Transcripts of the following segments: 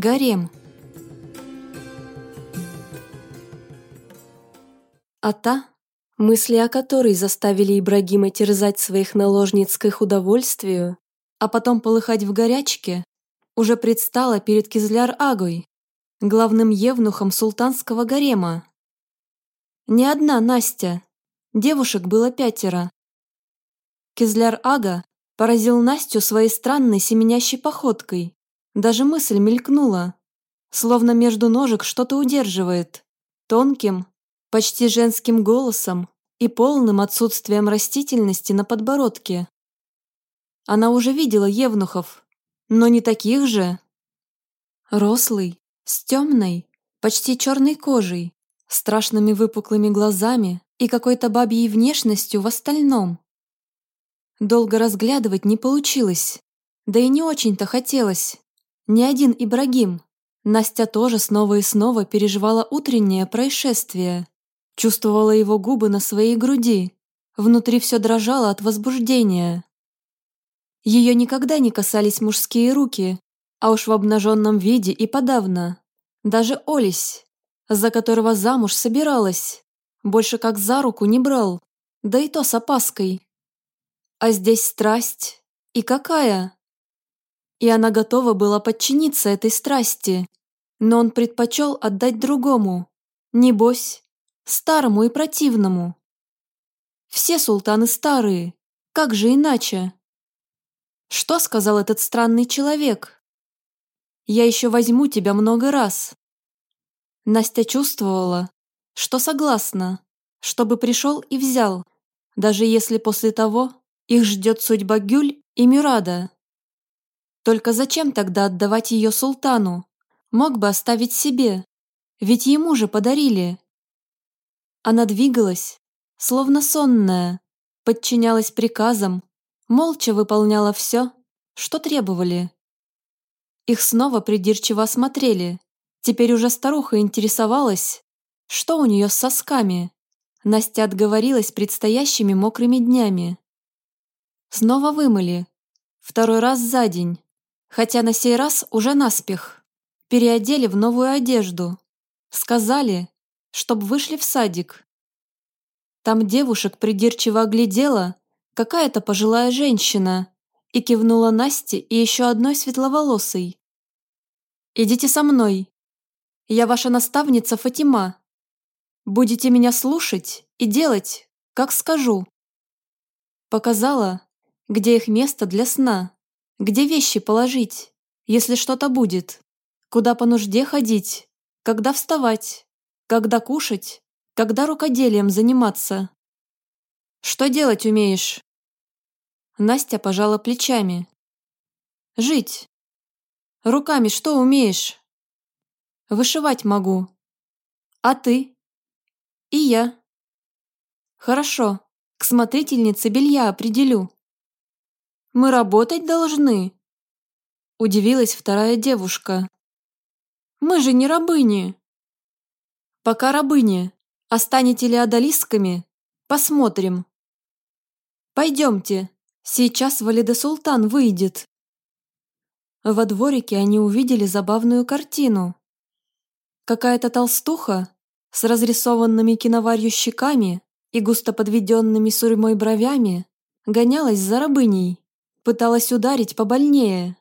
Гарем. А та, мысли о которой заставили Ибрагима терзать своих наложниц к их удовольствию, а потом полыхать в горячке, уже предстала перед Кизляр-Агой, главным евнухом султанского гарема. Не одна Настя, девушек было пятеро. Кизляр-Ага поразил Настю своей странной семенящей походкой. Даже мысль мелькнула, словно между ножек что-то удерживает, тонким, почти женским голосом и полным отсутствием растительности на подбородке. Она уже видела евнухов, но не таких же. Рослый, с темной, почти черной кожей, страшными выпуклыми глазами и какой-то бабьей внешностью в остальном. Долго разглядывать не получилось, да и не очень-то хотелось. Ни один Ибрагим. Настя тоже снова и снова переживала утреннее происшествие. Чувствовала его губы на своей груди. Внутри все дрожало от возбуждения. Ее никогда не касались мужские руки, а уж в обнаженном виде и подавно. Даже Олесь, за которого замуж собиралась, больше как за руку не брал, да и то с опаской. А здесь страсть. И какая? И она готова была подчиниться этой страсти, но он предпочел отдать другому, небось, старому и противному. Все султаны старые, как же иначе? Что сказал этот странный человек? Я еще возьму тебя много раз. Настя чувствовала, что согласна, чтобы пришел и взял, даже если после того их ждет судьба Гюль и Мюрада. Только зачем тогда отдавать ее султану? Мог бы оставить себе, ведь ему же подарили. Она двигалась, словно сонная, подчинялась приказам, молча выполняла все, что требовали. Их снова придирчиво осмотрели. Теперь уже старуха интересовалась, что у нее с сосками. Настя отговорилась предстоящими мокрыми днями. Снова вымыли. Второй раз за день хотя на сей раз уже наспех. Переодели в новую одежду. Сказали, чтоб вышли в садик. Там девушек придирчиво оглядела какая-то пожилая женщина и кивнула Насте и еще одной светловолосой. «Идите со мной. Я ваша наставница Фатима. Будете меня слушать и делать, как скажу». Показала, где их место для сна. Где вещи положить, если что-то будет? Куда по нужде ходить? Когда вставать? Когда кушать? Когда рукоделием заниматься? Что делать умеешь? Настя пожала плечами. Жить. Руками что умеешь? Вышивать могу. А ты? И я. Хорошо, к смотрительнице белья определю. Мы работать должны?» Удивилась вторая девушка. «Мы же не рабыни!» «Пока рабыни. А ли одолисками? Посмотрим!» «Пойдемте, сейчас Валида Султан выйдет!» Во дворике они увидели забавную картину. Какая-то толстуха с разрисованными киноварью щеками и густо подведенными сурьмой бровями гонялась за рабыней пыталась ударить побольнее.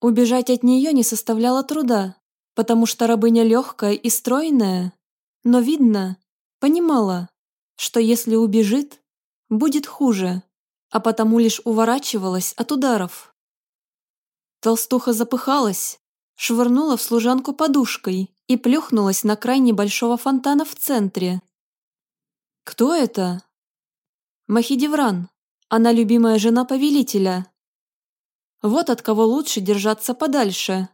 Убежать от нее не составляло труда, потому что рабыня легкая и стройная, но, видно, понимала, что если убежит, будет хуже, а потому лишь уворачивалась от ударов. Толстуха запыхалась, швырнула в служанку подушкой и плюхнулась на край небольшого фонтана в центре. «Кто это?» «Махидевран», она любимая жена повелителя. Вот от кого лучше держаться подальше.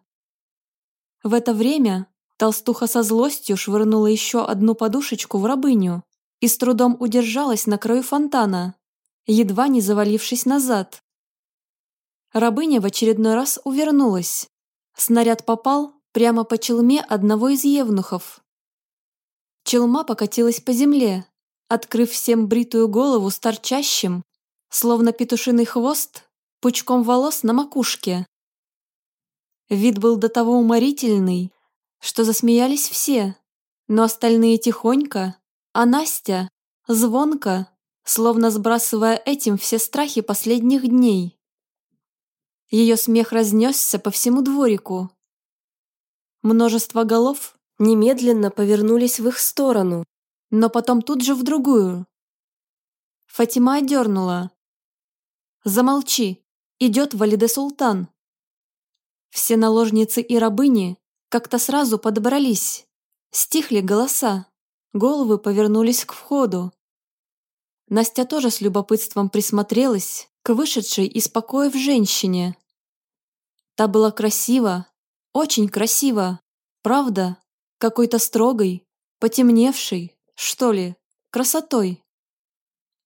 В это время толстуха со злостью швырнула еще одну подушечку в рабыню и с трудом удержалась на краю фонтана, едва не завалившись назад. Рабыня в очередной раз увернулась. Снаряд попал прямо по челме одного из евнухов. Челма покатилась по земле, открыв всем бритую голову с торчащим, словно петушиный хвост, пучком волос на макушке. Вид был до того уморительный, что засмеялись все, но остальные тихонько, а Настя звонко, словно сбрасывая этим все страхи последних дней. Ее смех разнесся по всему дворику. Множество голов немедленно повернулись в их сторону, но потом тут же в другую. Фатима одернула. «Замолчи, идет Валиде Султан». Все наложницы и рабыни как-то сразу подобрались, стихли голоса, головы повернулись к входу. Настя тоже с любопытством присмотрелась к вышедшей из покоев женщине. Та была красива, очень красива, правда, какой-то строгой, потемневшей, что ли, красотой.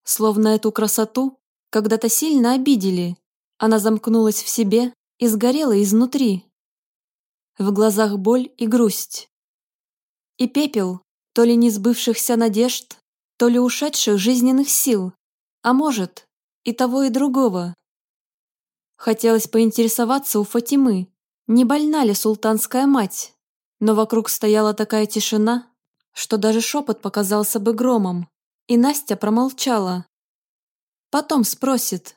Словно эту красоту когда-то сильно обидели, она замкнулась в себе и сгорела изнутри. В глазах боль и грусть. И пепел, то ли не сбывшихся надежд, то ли ушедших жизненных сил, а может, и того, и другого. Хотелось поинтересоваться у Фатимы, не больна ли султанская мать, но вокруг стояла такая тишина, что даже шепот показался бы громом, и Настя промолчала. Потом спросит.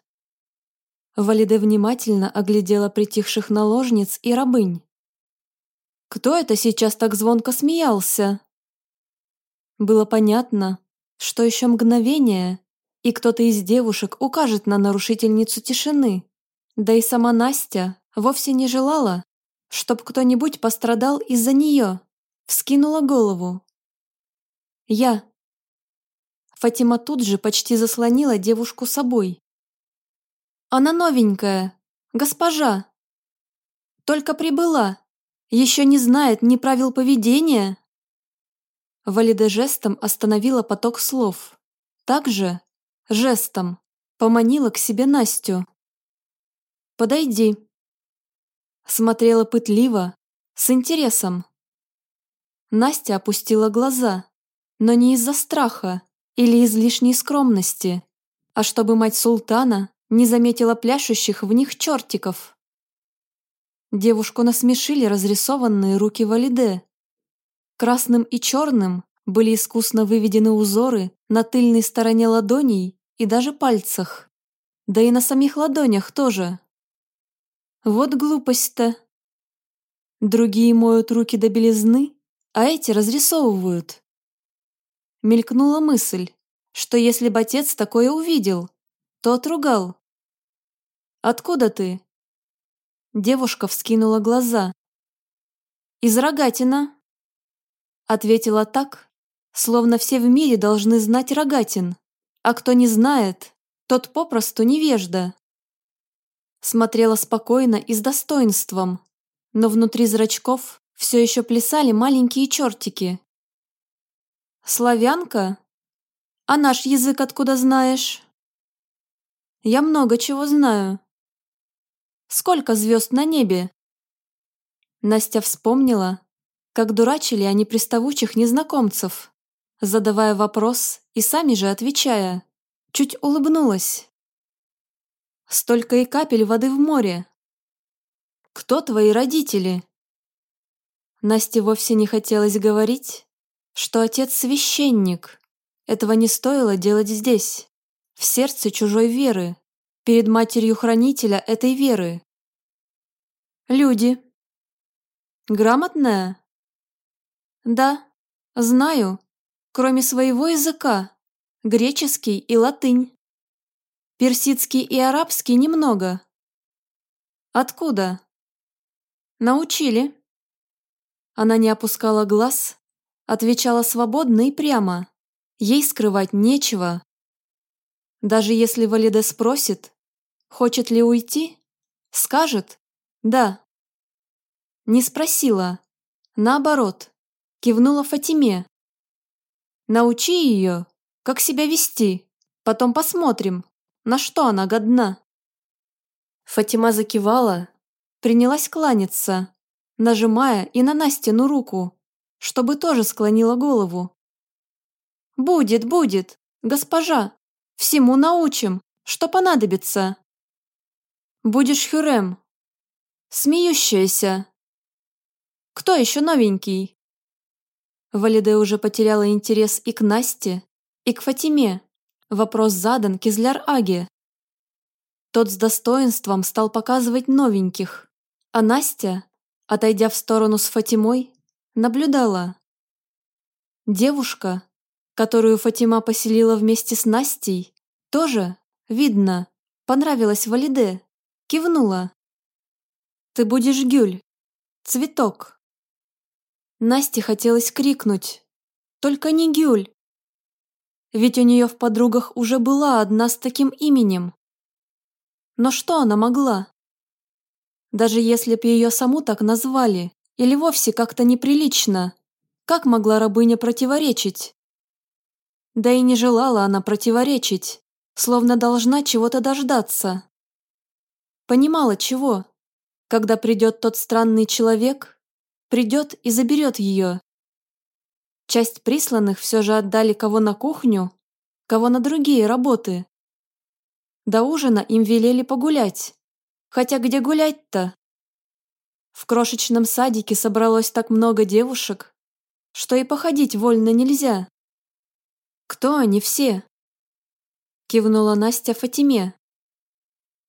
Валиде внимательно оглядела притихших наложниц и рабынь. «Кто это сейчас так звонко смеялся?» Было понятно, что еще мгновение, и кто-то из девушек укажет на нарушительницу тишины. Да и сама Настя вовсе не желала, чтоб кто-нибудь пострадал из-за нее. Вскинула голову. «Я». Фатима тут же почти заслонила девушку собой. «Она новенькая, госпожа. Только прибыла, еще не знает ни правил поведения, Валиде жестом остановила поток слов. Также, жестом, поманила к себе Настю. «Подойди». Смотрела пытливо, с интересом. Настя опустила глаза, но не из-за страха или излишней скромности, а чтобы мать султана не заметила пляшущих в них чертиков. Девушку насмешили разрисованные руки Валиде, Красным и черным были искусно выведены узоры на тыльной стороне ладоней и даже пальцах. Да и на самих ладонях тоже. Вот глупость-то. Другие моют руки до белизны, а эти разрисовывают. Мелькнула мысль, что если бы отец такое увидел, то отругал. «Откуда ты?» Девушка вскинула глаза. «Из Рогатина», Ответила так, словно все в мире должны знать рогатин, а кто не знает, тот попросту невежда. Смотрела спокойно и с достоинством, но внутри зрачков все еще плясали маленькие чертики. «Славянка? А наш язык откуда знаешь?» «Я много чего знаю». «Сколько звезд на небе?» Настя вспомнила, как дурачили они приставучих незнакомцев, задавая вопрос и сами же отвечая. Чуть улыбнулась. Столько и капель воды в море. Кто твои родители? Насте вовсе не хотелось говорить, что отец священник. Этого не стоило делать здесь, в сердце чужой веры, перед матерью хранителя этой веры. Люди. Грамотная? Да, знаю, кроме своего языка, греческий и латынь. Персидский и арабский немного. Откуда? Научили. Она не опускала глаз, отвечала свободно и прямо. Ей скрывать нечего. Даже если Валиде спросит, хочет ли уйти, скажет «да». Не спросила, наоборот кивнула Фатиме. «Научи ее, как себя вести, потом посмотрим, на что она годна». Фатима закивала, принялась кланяться, нажимая и на Настину руку, чтобы тоже склонила голову. «Будет, будет, госпожа, всему научим, что понадобится». «Будешь Хюрем», Смеющаяся. Кто еще новенький? Валиде уже потеряла интерес и к Насте, и к Фатиме. Вопрос задан Кизляр-Аге. Тот с достоинством стал показывать новеньких, а Настя, отойдя в сторону с Фатимой, наблюдала. Девушка, которую Фатима поселила вместе с Настей, тоже, видно, понравилась Валиде, кивнула. «Ты будешь Гюль, цветок». Насте хотелось крикнуть. Только не Гюль. Ведь у нее в подругах уже была одна с таким именем. Но что она могла? Даже если б ее саму так назвали, или вовсе как-то неприлично, как могла рабыня противоречить? Да и не желала она противоречить, словно должна чего-то дождаться. Понимала чего, когда придет тот странный человек, придет и заберет ее. Часть присланных все же отдали кого на кухню, кого на другие работы. До ужина им велели погулять. Хотя где гулять-то? В крошечном садике собралось так много девушек, что и походить вольно нельзя. «Кто они все?» Кивнула Настя Фатиме.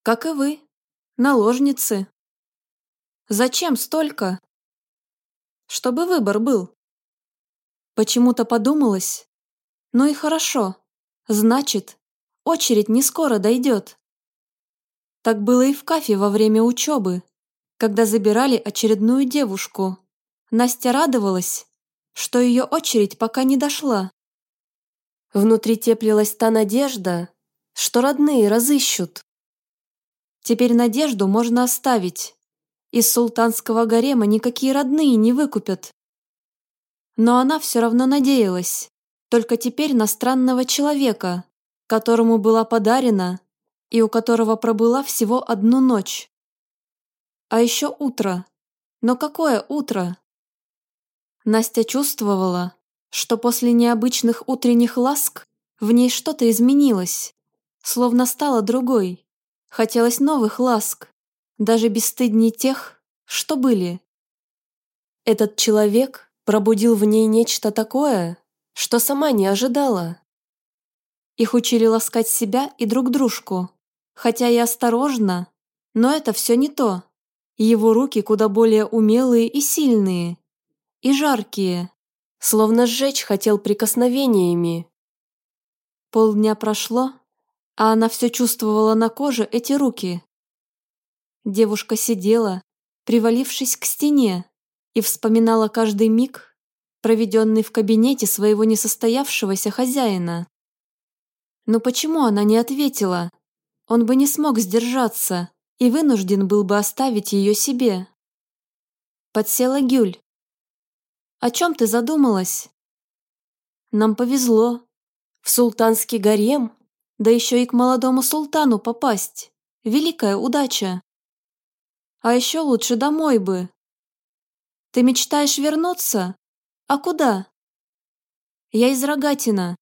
«Как и вы, наложницы». «Зачем столько?» чтобы выбор был. Почему-то подумалось, ну и хорошо, значит, очередь не скоро дойдет. Так было и в кафе во время учебы, когда забирали очередную девушку. Настя радовалась, что ее очередь пока не дошла. Внутри теплилась та надежда, что родные разыщут. Теперь надежду можно оставить. Из султанского гарема никакие родные не выкупят. Но она все равно надеялась, только теперь на странного человека, которому была подарена и у которого пробыла всего одну ночь. А еще утро. Но какое утро? Настя чувствовала, что после необычных утренних ласк в ней что-то изменилось, словно стала другой. Хотелось новых ласк даже бесстыдней тех, что были. Этот человек пробудил в ней нечто такое, что сама не ожидала. Их учили ласкать себя и друг дружку, хотя и осторожно, но это все не то. Его руки куда более умелые и сильные, и жаркие, словно сжечь хотел прикосновениями. Полдня прошло, а она все чувствовала на коже эти руки, Девушка сидела, привалившись к стене, и вспоминала каждый миг, проведенный в кабинете своего несостоявшегося хозяина. Но почему она не ответила? Он бы не смог сдержаться и вынужден был бы оставить ее себе. Подсела Гюль. «О чем ты задумалась?» «Нам повезло. В султанский гарем, да еще и к молодому султану попасть. Великая удача!» А еще лучше домой бы. Ты мечтаешь вернуться? А куда? Я из Рогатина.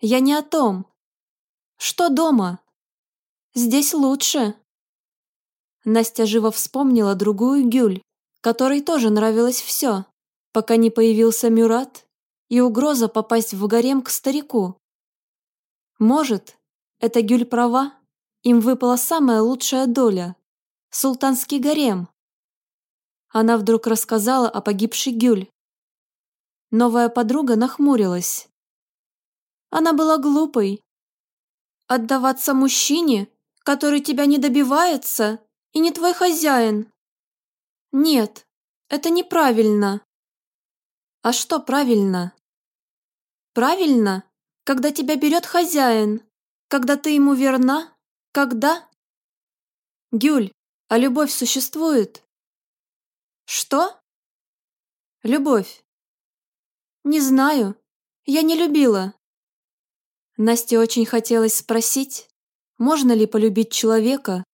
Я не о том. Что дома? Здесь лучше. Настя живо вспомнила другую Гюль, которой тоже нравилось все, пока не появился Мюрат и угроза попасть в гарем к старику. Может, эта Гюль права, им выпала самая лучшая доля. Султанский гарем. Она вдруг рассказала о погибшей Гюль. Новая подруга нахмурилась. Она была глупой. Отдаваться мужчине, который тебя не добивается и не твой хозяин. Нет, это неправильно. А что правильно? Правильно, когда тебя берет хозяин, когда ты ему верна, когда... Гюль, а любовь существует? Что? Любовь. Не знаю. Я не любила. Насте очень хотелось спросить, можно ли полюбить человека,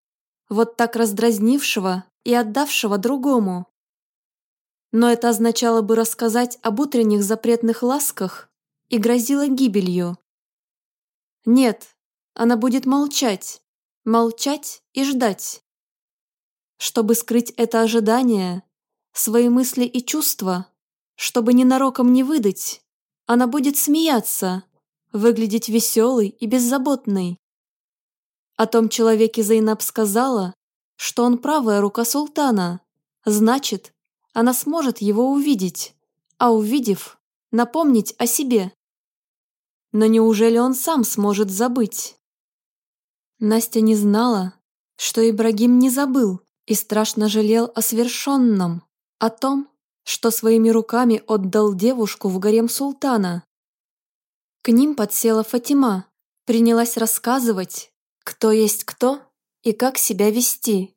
вот так раздразнившего и отдавшего другому. Но это означало бы рассказать об утренних запретных ласках и грозило гибелью. Нет, она будет молчать, молчать и ждать. чтобы скрыть это ожидание, свои мысли и чувства, чтобы ненароком не выдать, она будет смеяться, выглядеть веселой и беззаботной. О том человеке Зайнаб сказала, что он правая рука султана, значит, она сможет его увидеть, а увидев, напомнить о себе. Но неужели он сам сможет забыть? Настя не знала, что Ибрагим не забыл и страшно жалел о свершенном, о том, что своими руками отдал девушку в гарем султана. К ним подсела Фатима, принялась рассказывать, кто есть кто и как себя вести.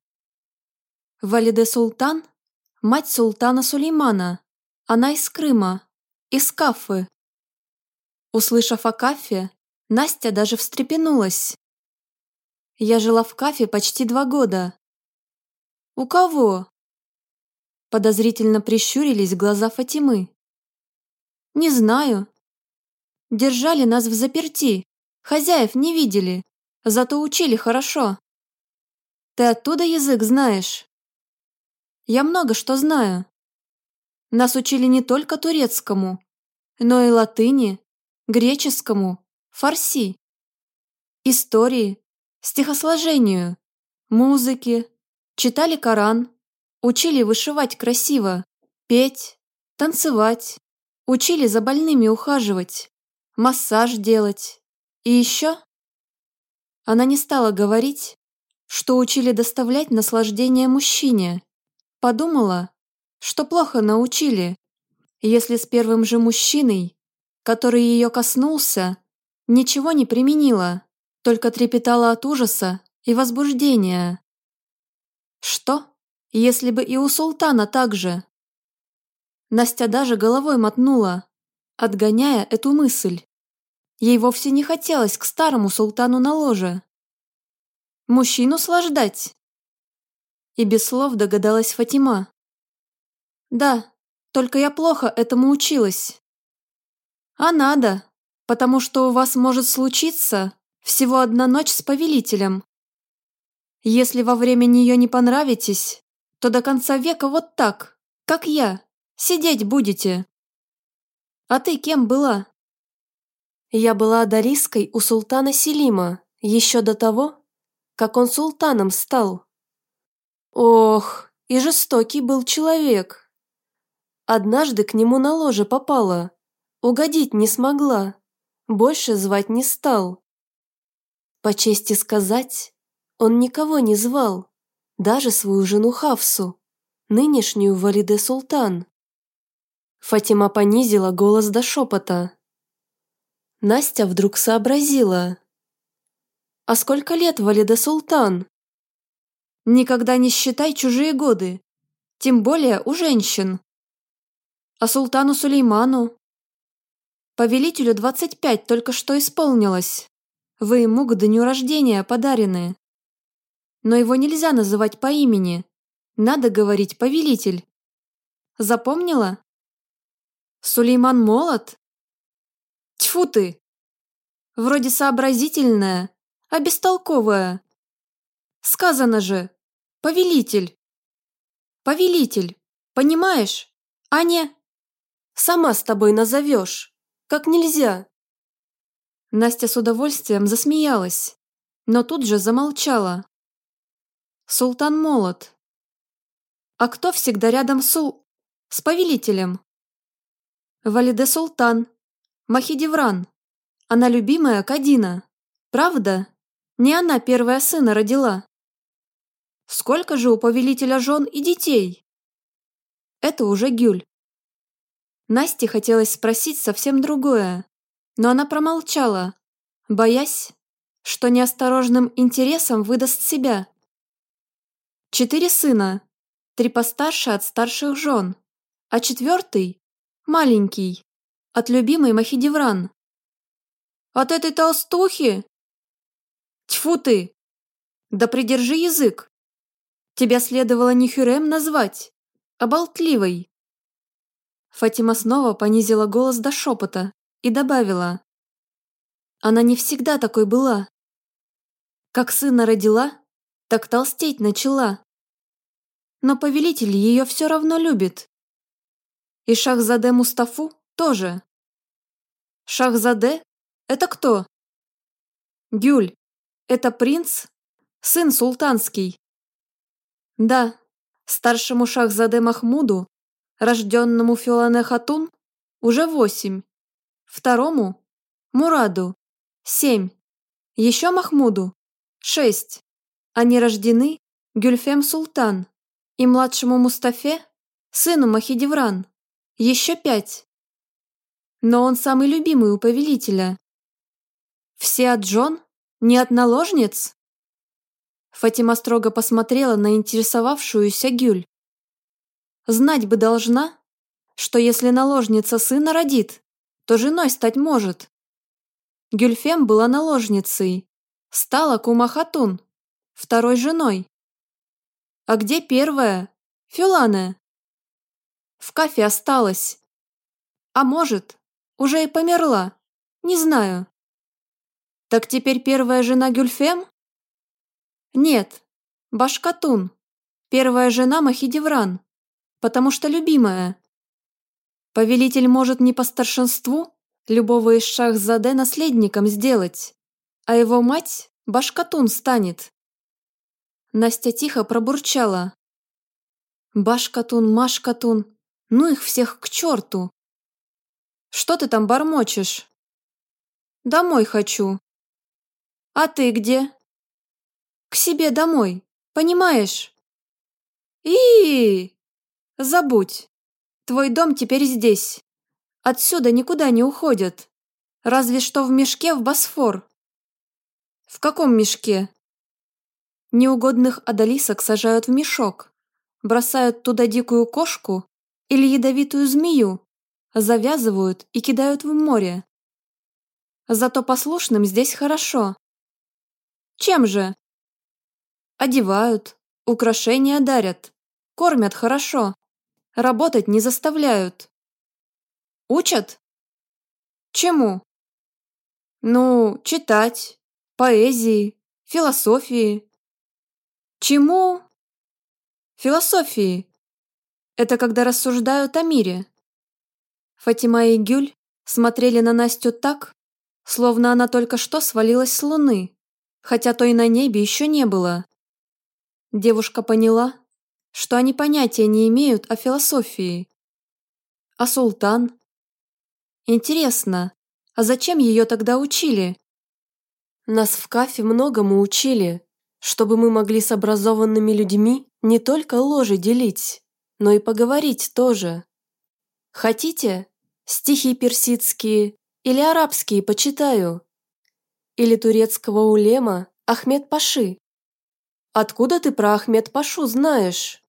Валиде Султан – мать султана Сулеймана, она из Крыма, из Кафы, Услышав о Кафе, Настя даже встрепенулась. Я жила в Кафе почти два года. У кого? Подозрительно прищурились глаза Фатимы. Не знаю. Держали нас в заперти. Хозяев не видели, зато учили хорошо. Ты оттуда язык знаешь? Я много что знаю. Нас учили не только турецкому, но и латыни, греческому, фарси, истории, стихосложению, музыке, читали Коран, учили вышивать красиво, петь, танцевать, учили за больными ухаживать, массаж делать. И еще она не стала говорить, что учили доставлять наслаждение мужчине. Подумала, что плохо научили, если с первым же мужчиной который ее коснулся, ничего не применила, только трепетала от ужаса и возбуждения. Что, если бы и у султана так же? Настя даже головой мотнула, отгоняя эту мысль. Ей вовсе не хотелось к старому султану на ложе. Мужчину слаждать? И без слов догадалась Фатима. Да, только я плохо этому училась. А надо, потому что у вас может случиться всего одна ночь с повелителем. Если во время нее не понравитесь, то до конца века вот так, как я, сидеть будете. А ты кем была? Я была Дариской у султана Селима еще до того, как он султаном стал. Ох, и жестокий был человек. Однажды к нему на ложе попала, Угодить не смогла, больше звать не стал. По чести сказать, он никого не звал, даже свою жену Хавсу, нынешнюю Валиде Султан. Фатима понизила голос до шепота. Настя вдруг сообразила. «А сколько лет Валиде Султан?» «Никогда не считай чужие годы, тем более у женщин. А султану Сулейману Повелителю 25 только что исполнилось. Вы ему к дню рождения подарены. Но его нельзя называть по имени. Надо говорить «повелитель». Запомнила? Сулейман молод? Тьфу ты! Вроде сообразительная, а бестолковая. Сказано же, повелитель. Повелитель, понимаешь? А не... Сама с тобой назовешь. Как нельзя?» Настя с удовольствием засмеялась, но тут же замолчала. Султан молод. А кто всегда рядом с с повелителем? Валиде Султан, Махидевран. Она любимая Кадина. Правда? Не она первая сына родила. Сколько же у повелителя жен и детей? Это уже Гюль. Насте хотелось спросить совсем другое, но она промолчала, боясь, что неосторожным интересом выдаст себя. Четыре сына, три постарше от старших жен, а четвертый – маленький, от любимой Махидевран. «От этой толстухи?» «Тьфу ты! Да придержи язык! Тебя следовало не Хюрем назвать, а болтливой!» Фатима снова понизила голос до шепота и добавила. Она не всегда такой была. Как сына родила, так толстеть начала. но повелитель ее все равно любит. И Шахзаде Мустафу тоже. Шахзаде? Это кто? Гюль. Это принц? Сын султанский. Да, старшему Шахзаде Махмуду, рожденному Филане Хатун, уже восемь. Второму – Мураду – семь. Еще Махмуду – шесть. Они рождены Гюльфем Султан и младшему Мустафе, сыну Махидевран, еще пять. Но он самый любимый у повелителя. Все от Джон? Не от наложниц? Фатима строго посмотрела на интересовавшуюся Гюль. Знать бы должна, что если наложница сына родит, то женой стать может. Гюльфем была наложницей, стала Кумахатун, второй женой. А где первая? Фюлане. В кафе осталась. А может, уже и померла. Не знаю. Так теперь первая жена Гюльфем? Нет, Башкатун. Первая жена Махидевран. Потому что любимая. Повелитель может не по старшинству любого из Шахзаде наследником сделать, а его мать Башкатун станет. Настя тихо пробурчала. Башкатун, Машкатун, ну их всех к черту. Что ты там бормочешь? Домой хочу. А ты где? К себе домой, понимаешь? И, забудь. Твой дом теперь здесь. Отсюда никуда не уходят. Разве что в мешке в Босфор. В каком мешке? Неугодных одолисок сажают в мешок, бросают туда дикую кошку или ядовитую змею, завязывают и кидают в море. Зато послушным здесь хорошо. Чем же? Одевают, украшения дарят, кормят хорошо, работать не заставляют. Учат? Чему? Ну, читать, поэзии, философии. Чему? Философии. Это когда рассуждают о мире. Фатима и Гюль смотрели на Настю так, словно она только что свалилась с луны, хотя то и на небе еще не было. Девушка поняла, что они понятия не имеют о философии. А султан? Интересно, а зачем ее тогда учили? Нас в кафе многому учили, чтобы мы могли с образованными людьми не только ложи делить, но и поговорить тоже. Хотите, стихи персидские или арабские почитаю? Или турецкого улема Ахмед Паши? Откуда ты про Ахмед Пашу знаешь?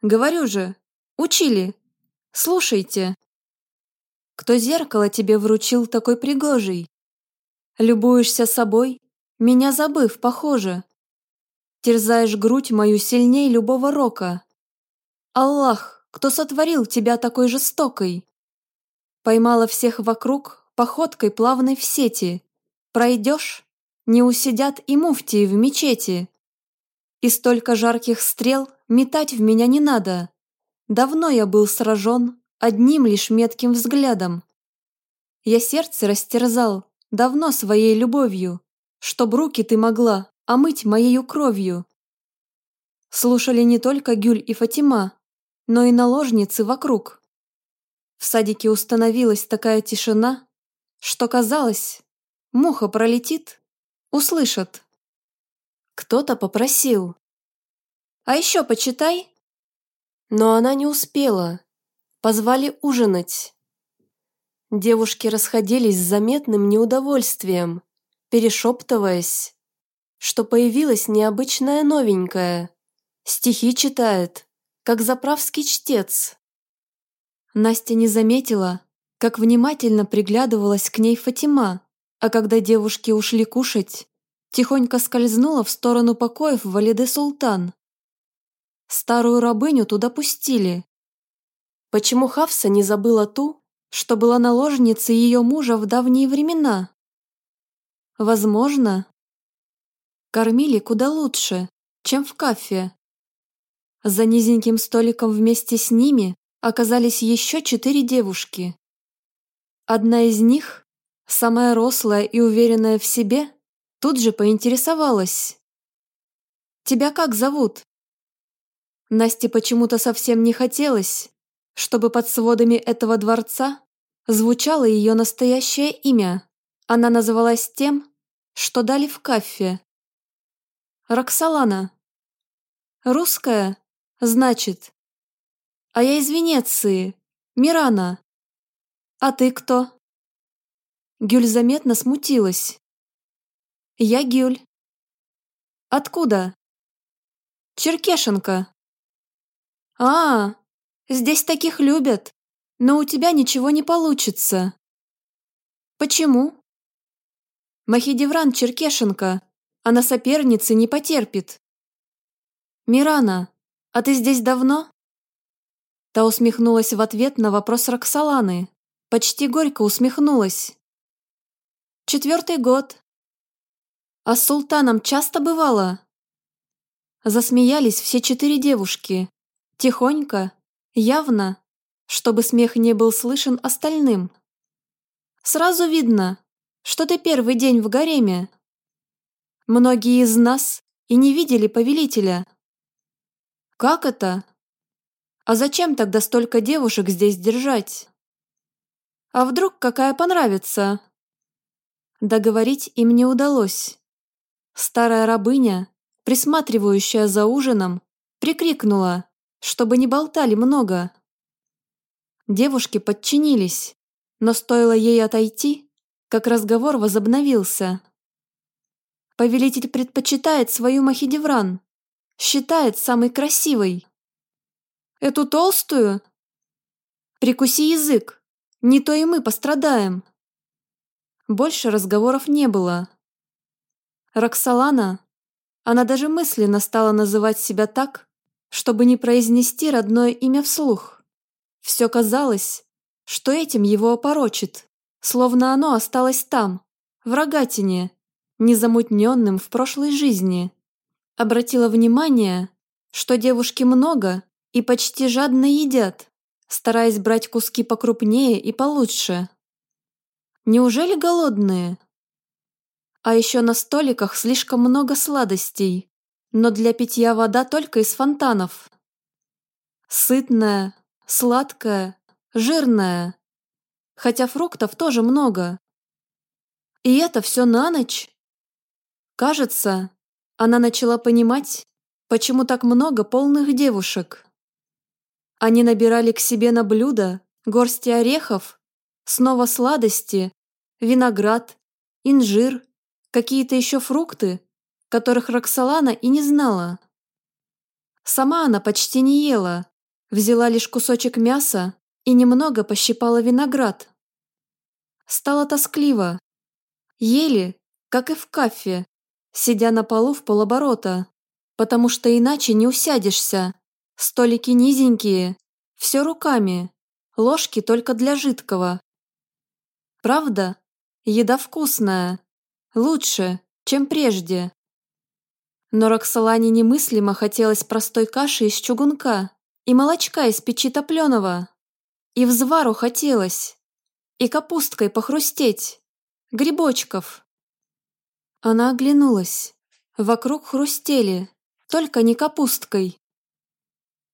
Говорю же, учили. Слушайте. Кто зеркало тебе вручил такой пригожий? Любуешься собой, меня забыв, похоже. Терзаешь грудь мою сильней любого рока. Аллах, кто сотворил тебя такой жестокой? Поймала всех вокруг походкой плавной в сети. Пройдешь, не усидят и муфтии в мечети. И столько жарких стрел метать в меня не надо. Давно я был сражен одним лишь метким взглядом. Я сердце растерзал давно своей любовью, чтоб руки ты могла омыть моею кровью. Слушали не только Гюль и Фатима, но и наложницы вокруг. В садике установилась такая тишина, что казалось, муха пролетит, услышат. Кто-то попросил. «А еще почитай!» Но она не успела, Позвали ужинать. Девушки расходились с заметным неудовольствием, перешептываясь, что появилась необычная новенькая. Стихи читает, как заправский чтец. Настя не заметила, как внимательно приглядывалась к ней Фатима, а когда девушки ушли кушать, тихонько скользнула в сторону покоев Валиды Султан. Старую рабыню туда пустили, Почему Хавса не забыла ту, что была наложницей ее мужа в давние времена? Возможно, кормили куда лучше, чем в кафе. За низеньким столиком вместе с ними оказались еще четыре девушки. Одна из них, самая рослая и уверенная в себе, тут же поинтересовалась. «Тебя как зовут?» Насте почему-то совсем не хотелось, чтобы под сводами этого дворца звучало ее настоящее имя. Она называлась тем, что дали в кафе. Роксолана. Русская? Значит. А я из Венеции. Мирана. А ты кто? Гюль заметно смутилась. Я Гюль. Откуда? Черкешенка. А, здесь таких любят, но у тебя ничего не получится. Почему? Махидевран Черкешенко, она соперницы не потерпит. Мирана, а ты здесь давно? Та усмехнулась в ответ на вопрос Роксоланы. Почти горько усмехнулась. Четвертый год. А с султаном часто бывало? Засмеялись все четыре девушки. Тихонько, явно, чтобы смех не был слышен остальным. Сразу видно, что ты первый день в гареме. Многие из нас и не видели повелителя. Как это? А зачем тогда столько девушек здесь держать? А вдруг какая понравится? Договорить им не удалось. Старая рабыня, присматривающая за ужином, прикрикнула, чтобы не болтали много. Девушки подчинились, но стоило ей отойти, как разговор возобновился. Повелитель предпочитает свою Махидевран, считает самой красивой. Эту толстую? Прикуси язык, не то и мы пострадаем. Больше разговоров не было. Роксолана, она даже мысленно стала называть себя так, чтобы не произнести родное имя вслух. Все казалось, что этим его опорочит словно оно осталось там, в рогатине, незамутненным в прошлой жизни. Обратила внимание, что девушки много и почти жадно едят, стараясь брать куски покрупнее и получше. Неужели голодные? А еще на столиках слишком много сладостей, но для питья вода только из фонтанов. Сытная, сладкая, жирная, хотя фруктов тоже много. И это все на ночь? Кажется, она начала понимать, почему так много полных девушек. Они набирали к себе на блюдо горсти орехов, снова сладости, виноград, инжир, какие-то еще фрукты, которых Роксолана и не знала. Сама она почти не ела, взяла лишь кусочек мяса и немного пощипала виноград. Стало тоскливо. Ели, как и в кафе, сидя на полу в полоборота, потому что иначе не усядешься. Столики низенькие, все руками, ложки только для жидкого. Правда, еда вкусная, лучше, чем прежде. Но Роксолане немыслимо хотелось простой каши из чугунка и молочка из печи топленого. И взвару хотелось и капусткой похрустеть, грибочков. Она оглянулась. Вокруг хрустели, только не капусткой.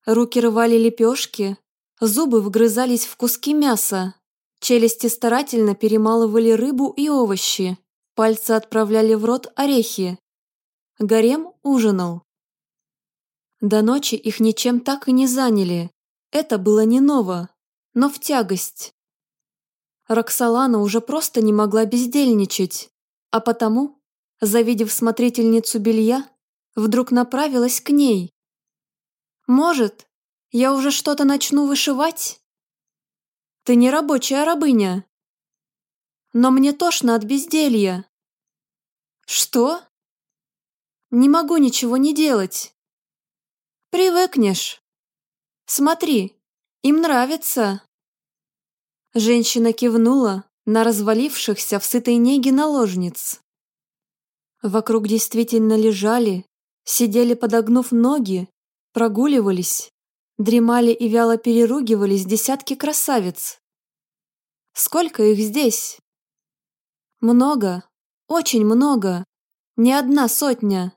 Руки рвали лепешки, зубы вгрызались в куски мяса, челюсти старательно перемалывали рыбу и овощи, пальцы отправляли в рот орехи. Гарем ужинал. До ночи их ничем так и не заняли. Это было не ново, но в тягость. Роксолана уже просто не могла бездельничать, а потому, завидев смотрительницу белья, вдруг направилась к ней. «Может, я уже что-то начну вышивать?» «Ты не рабочая рабыня!» «Но мне тошно от безделья!» «Что?» «Не могу ничего не делать!» «Привыкнешь!» «Смотри, им нравится!» Женщина кивнула на развалившихся в сытой неге наложниц. Вокруг действительно лежали, сидели подогнув ноги, прогуливались, дремали и вяло переругивались десятки красавиц. Сколько их здесь? Много, очень много, не одна сотня.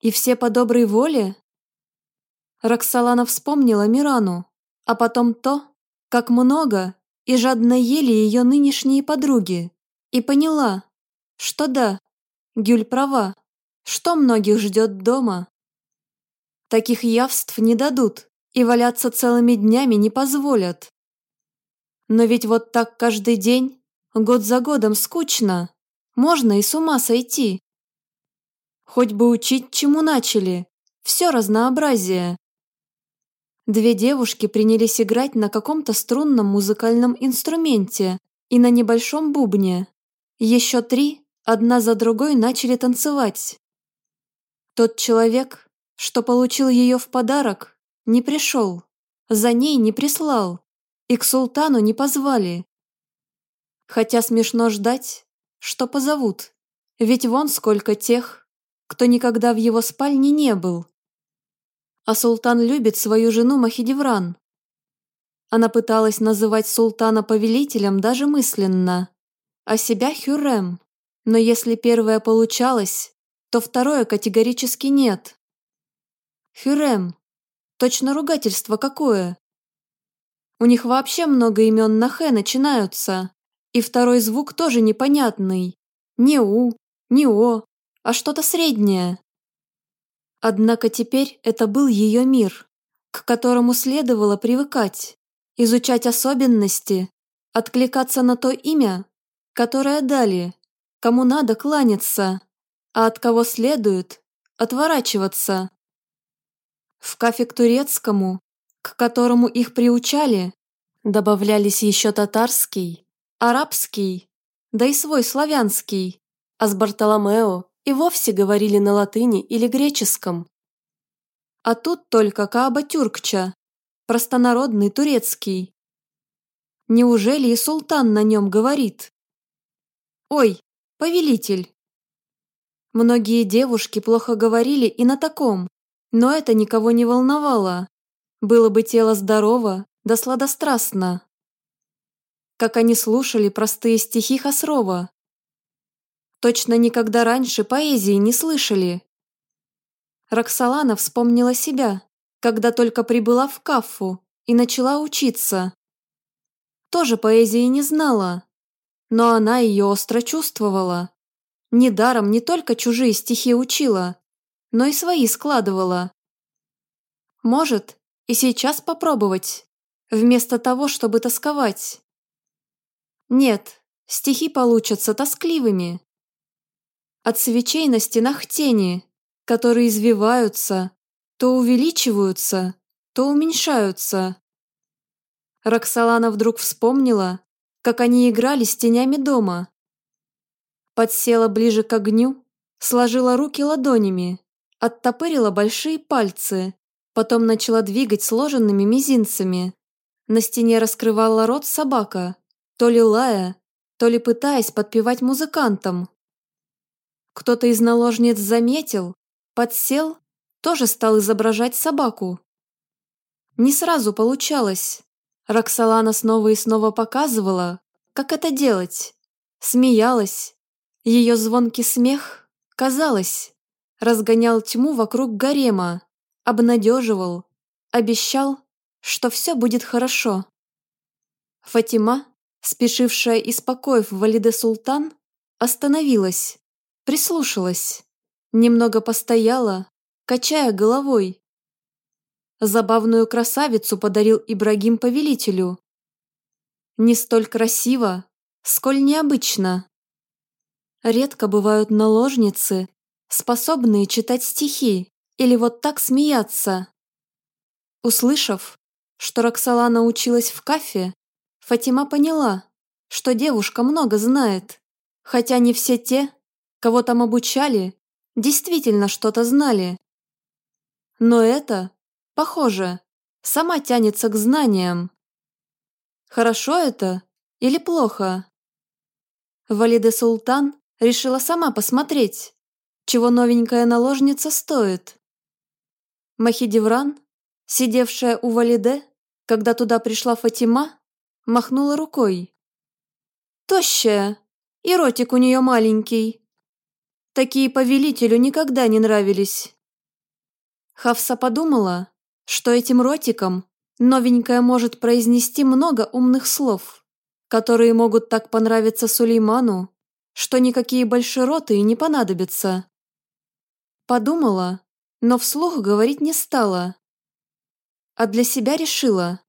И все по доброй воле? Роксолана вспомнила Мирану, а потом то, как много и жадно ели ее нынешние подруги, и поняла, что да, Гюль права, что многих ждет дома. Таких явств не дадут и валяться целыми днями не позволят. Но ведь вот так каждый день, год за годом скучно, можно и с ума сойти. Хоть бы учить, чему начали, все разнообразие. Две девушки принялись играть на каком-то струнном музыкальном инструменте и на небольшом бубне. Еще три, одна за другой, начали танцевать. Тот человек, что получил ее в подарок, не пришел, за ней не прислал и к султану не позвали. Хотя смешно ждать, что позовут, ведь вон сколько тех, кто никогда в его спальне не был. А султан любит свою жену Махидевран. Она пыталась называть султана повелителем даже мысленно, а себя Хюррем. Но если первое получалось, то второе категорически нет. Хюррем. Точно ругательство какое. У них вообще много имен на «х» начинаются, и второй звук тоже непонятный. Не «у», не «о», а что-то среднее. Однако теперь это был ее мир, к которому следовало привыкать, изучать особенности, откликаться на то имя, которое дали, кому надо кланяться, а от кого следует отворачиваться. В кафе к турецкому, к которому их приучали, добавлялись еще татарский, арабский, да и свой славянский, а с Бартоломео и вовсе говорили на латыни или греческом. А тут только Кааба Тюркча, простонародный турецкий. Неужели и султан на нем говорит? Ой, повелитель. Многие девушки плохо говорили и на таком, но это никого не волновало. Было бы тело здорово, да сладострастно. Как они слушали простые стихи Хасрова, Точно никогда раньше поэзии не слышали. Роксолана вспомнила себя, когда только прибыла в Каффу и начала учиться. Тоже поэзии не знала, но она ее остро чувствовала. Недаром не только чужие стихи учила, но и свои складывала. Может, и сейчас попробовать, вместо того, чтобы тосковать. Нет, стихи получатся тоскливыми от свечей на стенах тени, которые извиваются, то увеличиваются, то уменьшаются. Роксолана вдруг вспомнила, как они играли с тенями дома. Подсела ближе к огню, сложила руки ладонями, оттопырила большие пальцы, потом начала двигать сложенными мизинцами. На стене раскрывала рот собака, то ли лая, то ли пытаясь подпевать музыкантам. Кто-то из наложниц заметил, подсел, тоже стал изображать собаку. Не сразу получалось. Роксолана снова и снова показывала, как это делать. Смеялась. Ее звонкий смех, казалось, разгонял тьму вокруг гарема, обнадеживал, обещал, что все будет хорошо. Фатима, спешившая из покоев Валиде Султан, остановилась Прислушалась. Немного постояла, качая головой. Забавную красавицу подарил Ибрагим повелителю. Не столь красиво, сколь необычно. Редко бывают наложницы, способные читать стихи или вот так смеяться. Услышав, что Роксолана училась в кафе, Фатима поняла, что девушка много знает, хотя не все те, кого там обучали, действительно что-то знали. Но это, похоже, сама тянется к знаниям. Хорошо это или плохо? Валиде Султан решила сама посмотреть, чего новенькая наложница стоит. Махидевран, сидевшая у Валиде, когда туда пришла Фатима, махнула рукой. «Тощая, и ротик у нее маленький. Такие повелителю никогда не нравились». Хавса подумала, что этим ротиком новенькая может произнести много умных слов, которые могут так понравиться Сулейману, что никакие большероты и не понадобятся. Подумала, но вслух говорить не стала. А для себя решила.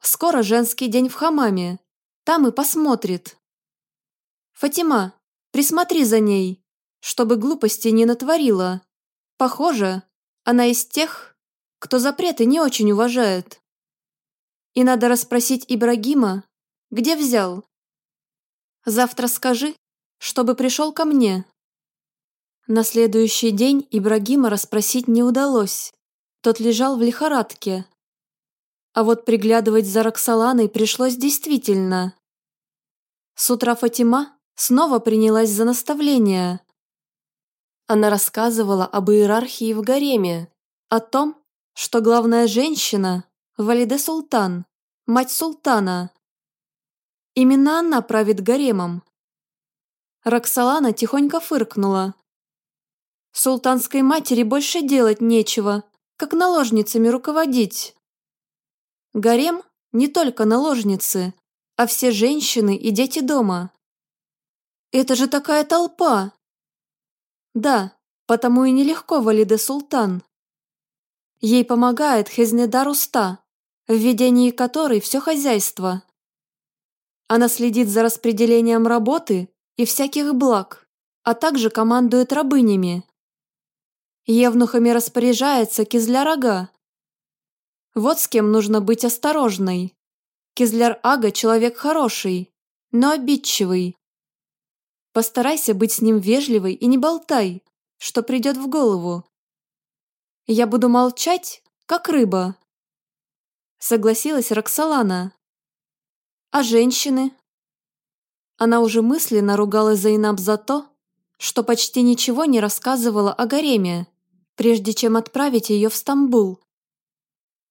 Скоро женский день в хамаме, там и посмотрит. Фатима, присмотри за ней, чтобы глупости не натворила. Похоже, она из тех, кто запреты не очень уважает. И надо расспросить Ибрагима, где взял. Завтра скажи, чтобы пришел ко мне. На следующий день Ибрагима расспросить не удалось. Тот лежал в лихорадке. А вот приглядывать за Роксоланой пришлось действительно. С утра Фатима снова принялась за наставления. Она рассказывала об иерархии в гареме, о том, что главная женщина – Валиде Султан, мать султана. Именно она правит гаремом, Роксолана тихонько фыркнула. Султанской матери больше делать нечего, как наложницами руководить. Гарем не только наложницы, а все женщины и дети дома. Это же такая толпа! Да, потому и нелегко Валиде Султан. Ей помогает Хезнедар Уста, в ведении которой все хозяйство. Она следит за распределением работы и всяких благ, а также командует рабынями. Евнухами распоряжается Кизляр-ага. Вот с кем нужно быть осторожной. Кизляр-ага человек хороший, но обидчивый. Постарайся быть с ним вежливой и не болтай, что придет в голову. Я буду молчать, как рыба. Согласилась Роксолана. А женщины? Она уже мысленно ругала Зайнаб за то, что почти ничего не рассказывала о гареме, прежде чем отправить ее в Стамбул.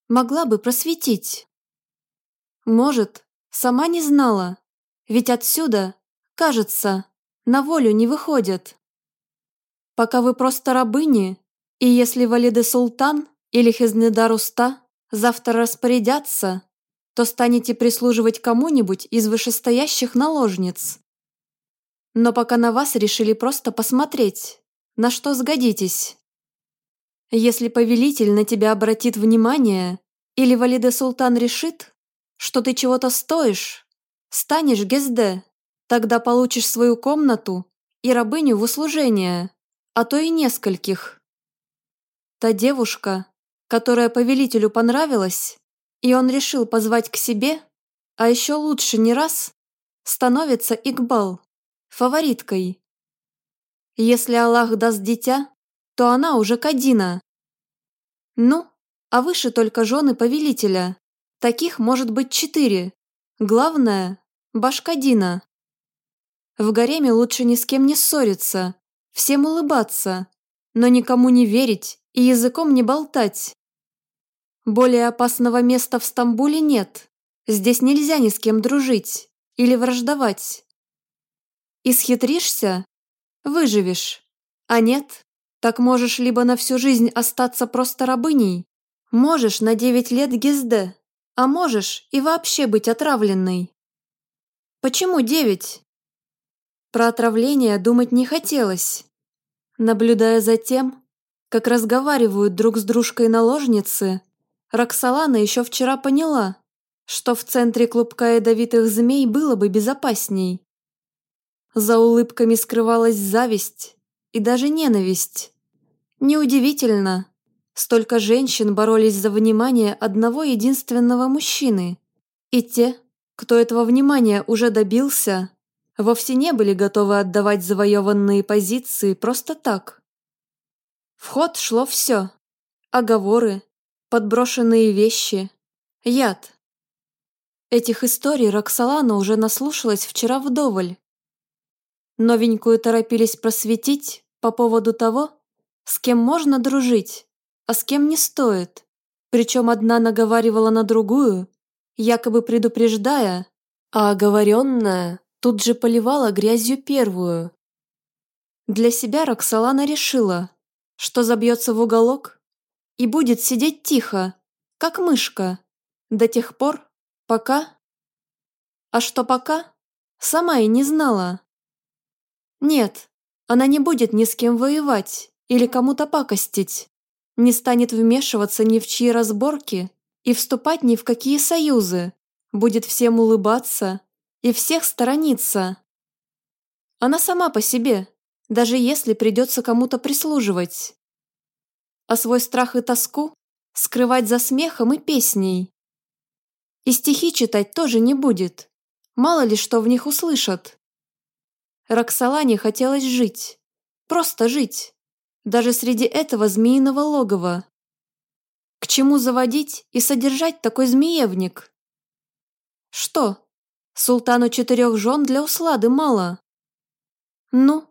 Могла бы просветить. Может, сама не знала, ведь отсюда, кажется, на волю не выходят. Пока вы просто рабыни, и если Валиды Султан или Хизнедар Уста завтра распорядятся, то станете прислуживать кому-нибудь из вышестоящих наложниц. Но пока на вас решили просто посмотреть, на что сгодитесь. Если повелитель на тебя обратит внимание, или Валиде Султан решит, что ты чего-то стоишь, станешь Гезде, тогда получишь свою комнату и рабыню в услужение, а то и нескольких. Та девушка, которая повелителю понравилась, и он решил позвать к себе, а еще лучше не раз, становится Игбал, фавориткой. Если Аллах даст дитя, то она уже Кадина. Ну, а выше только жены повелителя. Таких может быть четыре. Главное – Башкадина. В гареме лучше ни с кем не ссориться, всем улыбаться, но никому не верить и языком не болтать. Более опасного места в Стамбуле нет. Здесь нельзя ни с кем дружить или враждовать. Исхитришься – выживешь. А нет, так можешь либо на всю жизнь остаться просто рабыней, можешь на 9 лет гезде, а можешь и вообще быть отравленной. Почему девять? Про отравление думать не хотелось. Наблюдая за тем, как разговаривают друг с дружкой наложницы, Роксолана еще вчера поняла, что в центре клубка ядовитых змей было бы безопасней. За улыбками скрывалась зависть и даже ненависть. Неудивительно, столько женщин боролись за внимание одного единственного мужчины, и те, кто этого внимания уже добился, вовсе не были готовы отдавать завоеванные позиции просто так. В ход шло все – оговоры, подброшенные вещи, яд. Этих историй Роксолана уже наслушалась вчера вдоволь. Новенькую торопились просветить по поводу того, с кем можно дружить, а с кем не стоит. Причем одна наговаривала на другую, якобы предупреждая, а оговоренная тут же поливала грязью первую. Для себя Роксолана решила, что забьется в уголок и будет сидеть тихо, как мышка, до тех пор, пока... А что пока, сама и не знала. Нет, она не будет ни с кем воевать или кому-то пакостить, не станет вмешиваться ни в чьи разборки и вступать ни в какие союзы, будет всем улыбаться и всех сторониться. Она сама по себе, даже если придется кому-то прислуживать. А свой страх и тоску скрывать за смехом и песней. И стихи читать тоже не будет, мало ли что в них услышат. Роксолане хотелось жить, просто жить, даже среди этого змеиного логова. К чему заводить и содержать такой змеевник? Что, султану четырех жен для услады мало? Ну,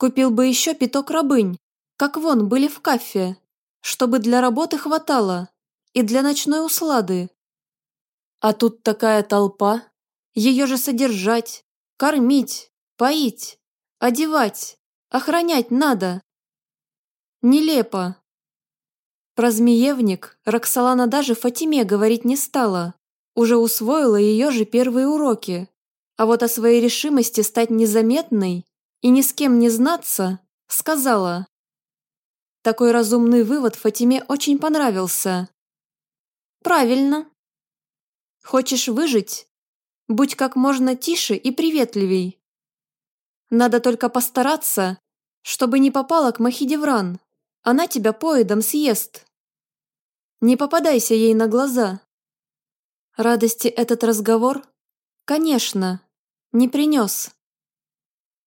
купил бы еще пяток рабынь, как вон были в кафе, чтобы для работы хватало и для ночной услады. А тут такая толпа, ее же содержать, кормить, поить, одевать, охранять надо. Нелепо. Про змеевник Роксолана даже Фатиме говорить не стала, уже усвоила ее же первые уроки. А вот о своей решимости стать незаметной и ни с кем не знаться, сказала. Такой разумный вывод Фатиме очень понравился. «Правильно. Хочешь выжить? Будь как можно тише и приветливей. Надо только постараться, чтобы не попала к Махидевран. Она тебя поедом съест. Не попадайся ей на глаза». Радости этот разговор, конечно, не принес.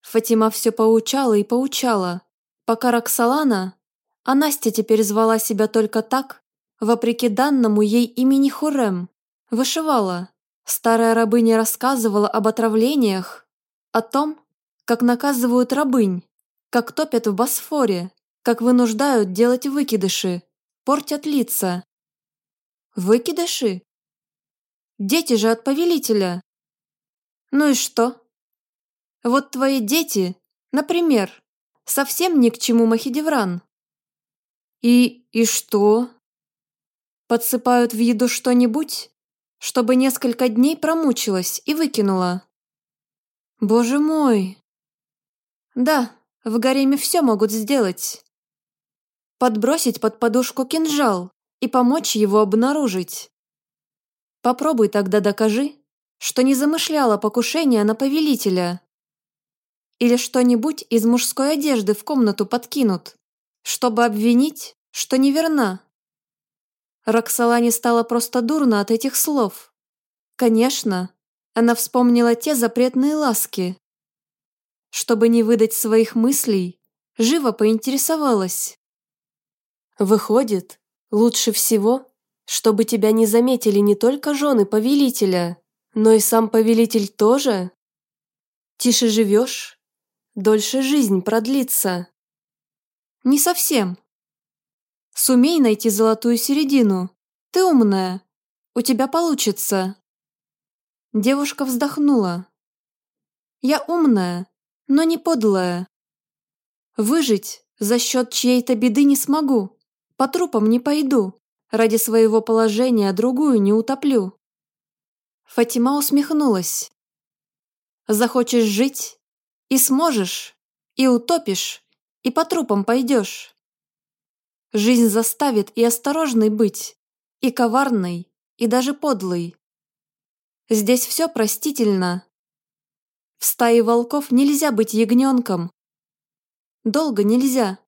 Фатима все поучала и поучала, пока Роксолана а Настя теперь звала себя только так, вопреки данному ей имени Хурем. Вышивала. Старая рабыня рассказывала об отравлениях, о том, как наказывают рабынь, как топят в Босфоре, как вынуждают делать выкидыши, портят лица. Выкидыши? Дети же от повелителя. Ну и что? Вот твои дети, например, совсем ни к чему Махидевран. И... и что? Подсыпают в еду что-нибудь, чтобы несколько дней промучилась и выкинула. Боже мой! Да, в гареме все могут сделать. Подбросить под подушку кинжал и помочь его обнаружить. Попробуй тогда докажи, что не замышляла покушение на повелителя. Или что-нибудь из мужской одежды в комнату подкинут чтобы обвинить, что неверна. Роксолане стало просто дурно от этих слов. Конечно, она вспомнила те запретные ласки. Чтобы не выдать своих мыслей, живо поинтересовалась. «Выходит, лучше всего, чтобы тебя не заметили не только жены повелителя, но и сам повелитель тоже? Тише живешь, дольше жизнь продлится». Не совсем. Сумей найти золотую середину. Ты умная. У тебя получится. Девушка вздохнула. Я умная, но не подлая. Выжить за счет чьей-то беды не смогу. По трупам не пойду. Ради своего положения другую не утоплю. Фатима усмехнулась. Захочешь жить и сможешь, и утопишь и по трупам пойдешь. Жизнь заставит и осторожной быть, и коварной, и даже подлой. Здесь все простительно. В стае волков нельзя быть ягненком. Долго нельзя.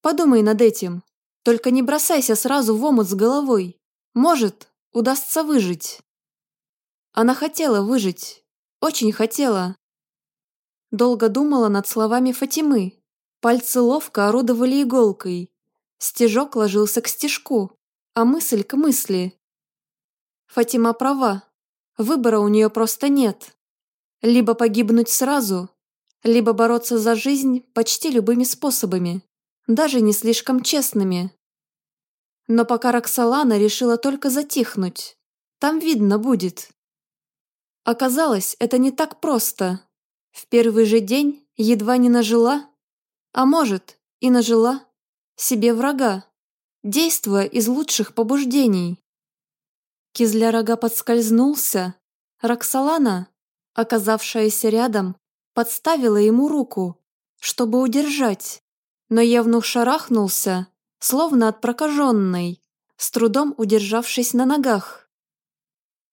Подумай над этим. Только не бросайся сразу в омут с головой. Может, удастся выжить. Она хотела выжить. Очень хотела. Долго думала над словами Фатимы, Пальцы ловко орудовали иголкой. Стежок ложился к стежку, а мысль к мысли. Фатима права. Выбора у нее просто нет. Либо погибнуть сразу, либо бороться за жизнь почти любыми способами, даже не слишком честными. Но пока Роксолана решила только затихнуть. Там видно будет. Оказалось, это не так просто. В первый же день едва не нажила, а может, и нажила, себе врага, действуя из лучших побуждений. Кизля подскользнулся. Роксолана, оказавшаяся рядом, подставила ему руку, чтобы удержать, но Евнух шарахнулся, словно от прокаженной, с трудом удержавшись на ногах.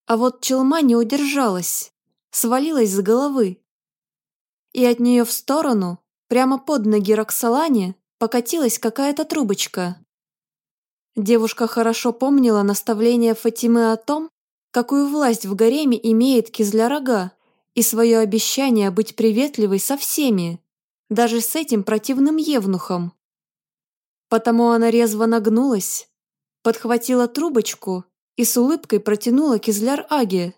А вот челма не удержалась, свалилась с головы. И от нее в сторону, прямо под ноги Роксолане, покатилась какая-то трубочка. Девушка хорошо помнила наставление Фатимы о том, какую власть в гареме имеет кизля и свое обещание быть приветливой со всеми, даже с этим противным евнухом. Потому она резво нагнулась, подхватила трубочку и с улыбкой протянула кизляр Аге.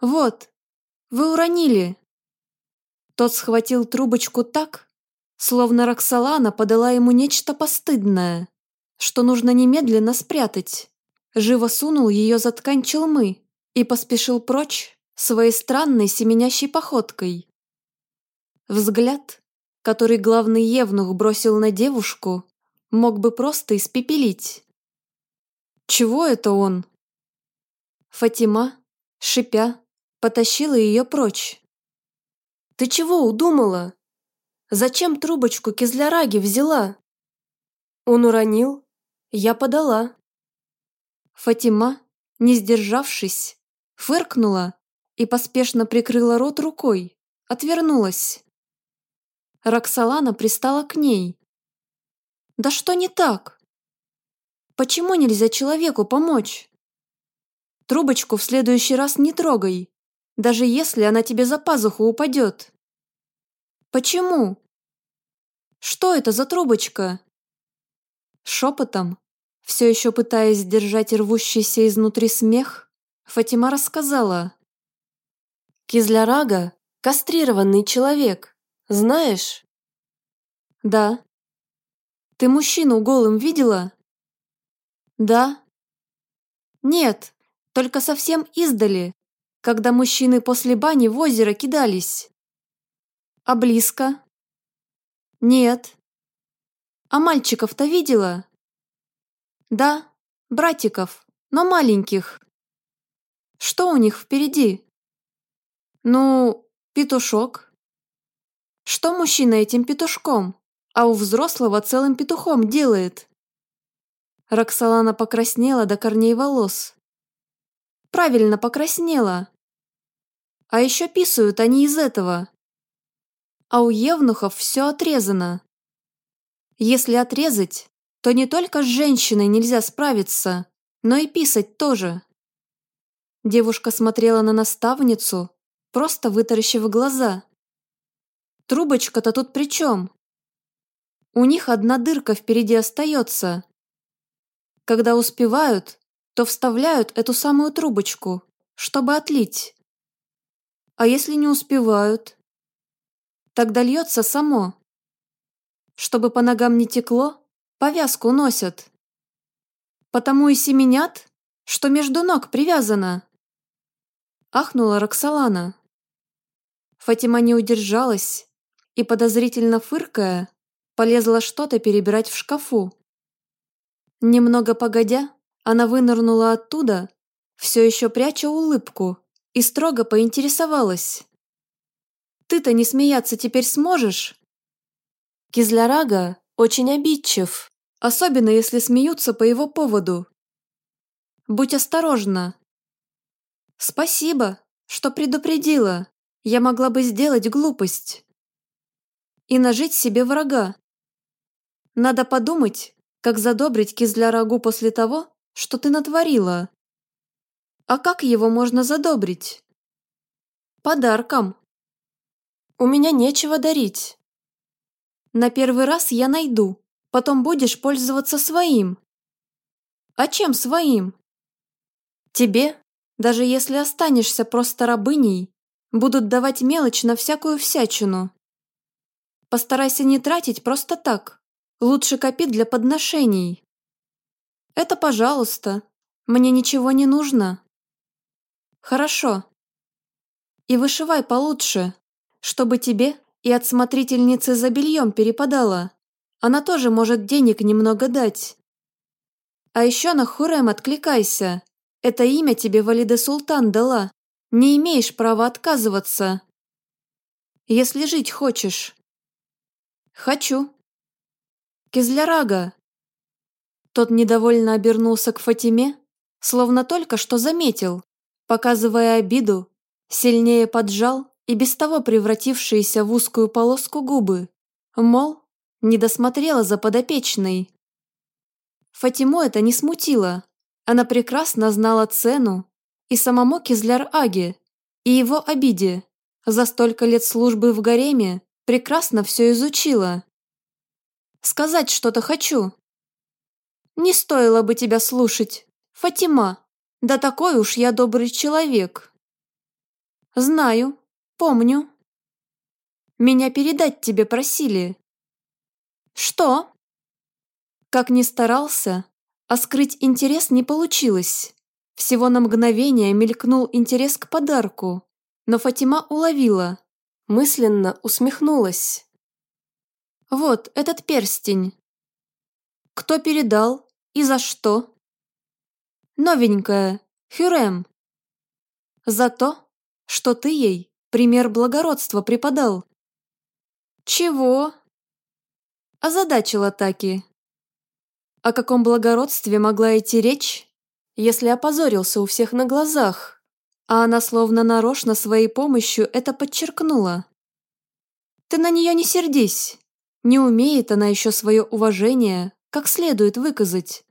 «Вот, вы уронили!» Тот схватил трубочку так, словно Роксолана подала ему нечто постыдное, что нужно немедленно спрятать. Живо сунул ее за ткань челмы и поспешил прочь своей странной семенящей походкой. Взгляд, который главный евнух бросил на девушку, мог бы просто испепелить. Чего это он? Фатима, шипя, потащила ее прочь. «Ты чего удумала? Зачем трубочку кизляраги взяла?» Он уронил, я подала. Фатима, не сдержавшись, фыркнула и поспешно прикрыла рот рукой, отвернулась. Роксолана пристала к ней. «Да что не так? Почему нельзя человеку помочь? Трубочку в следующий раз не трогай, даже если она тебе за пазуху упадет. Почему? Что это за трубочка? Шепотом, все еще пытаясь сдержать рвущийся изнутри смех, Фатима рассказала. Кизлярага – кастрированный человек, знаешь? Да. Ты мужчину голым видела? Да. Нет, только совсем издали, когда мужчины после бани в озеро кидались. А близко? Нет. А мальчиков-то видела? Да, братиков, но маленьких. Что у них впереди? Ну, петушок. Что мужчина этим петушком, а у взрослого целым петухом делает? Роксолана покраснела до корней волос. Правильно покраснела. А еще писают они из этого. А у евнухов все отрезано. Если отрезать, то не только с женщиной нельзя справиться, но и писать тоже. Девушка смотрела на наставницу, просто вытаращив глаза. Трубочка-то тут при чем? У них одна дырка впереди остается, когда успевают, то вставляют эту самую трубочку, чтобы отлить. А если не успевают? Тогда льется само. Чтобы по ногам не текло, повязку носят. Потому и семенят, что между ног привязано. Ахнула Роксолана. Фатима не удержалась и, подозрительно фыркая, полезла что-то перебирать в шкафу. Немного погодя, она вынырнула оттуда, все еще пряча улыбку, и строго поинтересовалась. «Ты-то не смеяться теперь сможешь?» Кизлярага очень обидчив, особенно если смеются по его поводу. «Будь осторожна!» «Спасибо, что предупредила. Я могла бы сделать глупость. И нажить себе врага. Надо подумать, как задобрить кизля-рагу после того, что ты натворила? А как его можно задобрить? Подарком. У меня нечего дарить. На первый раз я найду, потом будешь пользоваться своим. А чем своим? Тебе, даже если останешься просто рабыней, будут давать мелочь на всякую всячину. Постарайся не тратить просто так. Лучше копи для подношений. Это пожалуйста. Мне ничего не нужно. Хорошо. И вышивай получше, чтобы тебе и от смотрительницы за бельем перепадала. Она тоже может денег немного дать. А еще на Хурем откликайся. Это имя тебе Валиде Султан дала. Не имеешь права отказываться. Если жить хочешь. Хочу. Кизлярага. Тот недовольно обернулся к Фатиме, словно только что заметил, показывая обиду, сильнее поджал и без того превратившиеся в узкую полоску губы. Мол, не досмотрела за подопечной. Фатиму это не смутило. Она прекрасно знала цену и самому Кизляр-Аге, и его обиде. За столько лет службы в гареме прекрасно все изучила. Сказать что-то хочу. Не стоило бы тебя слушать, Фатима. Да такой уж я добрый человек. Знаю, помню. Меня передать тебе просили. Что? Как ни старался, а скрыть интерес не получилось. Всего на мгновение мелькнул интерес к подарку, но Фатима уловила, мысленно усмехнулась. «Вот этот перстень. Кто передал и за что?» «Новенькая, Хюрем. За то, что ты ей пример благородства преподал». «Чего?» Озадачила Таки. О каком благородстве могла идти речь, если опозорился у всех на глазах, а она словно нарочно своей помощью это подчеркнула. «Ты на нее не сердись. Не умеет она еще свое уважение как следует выказать.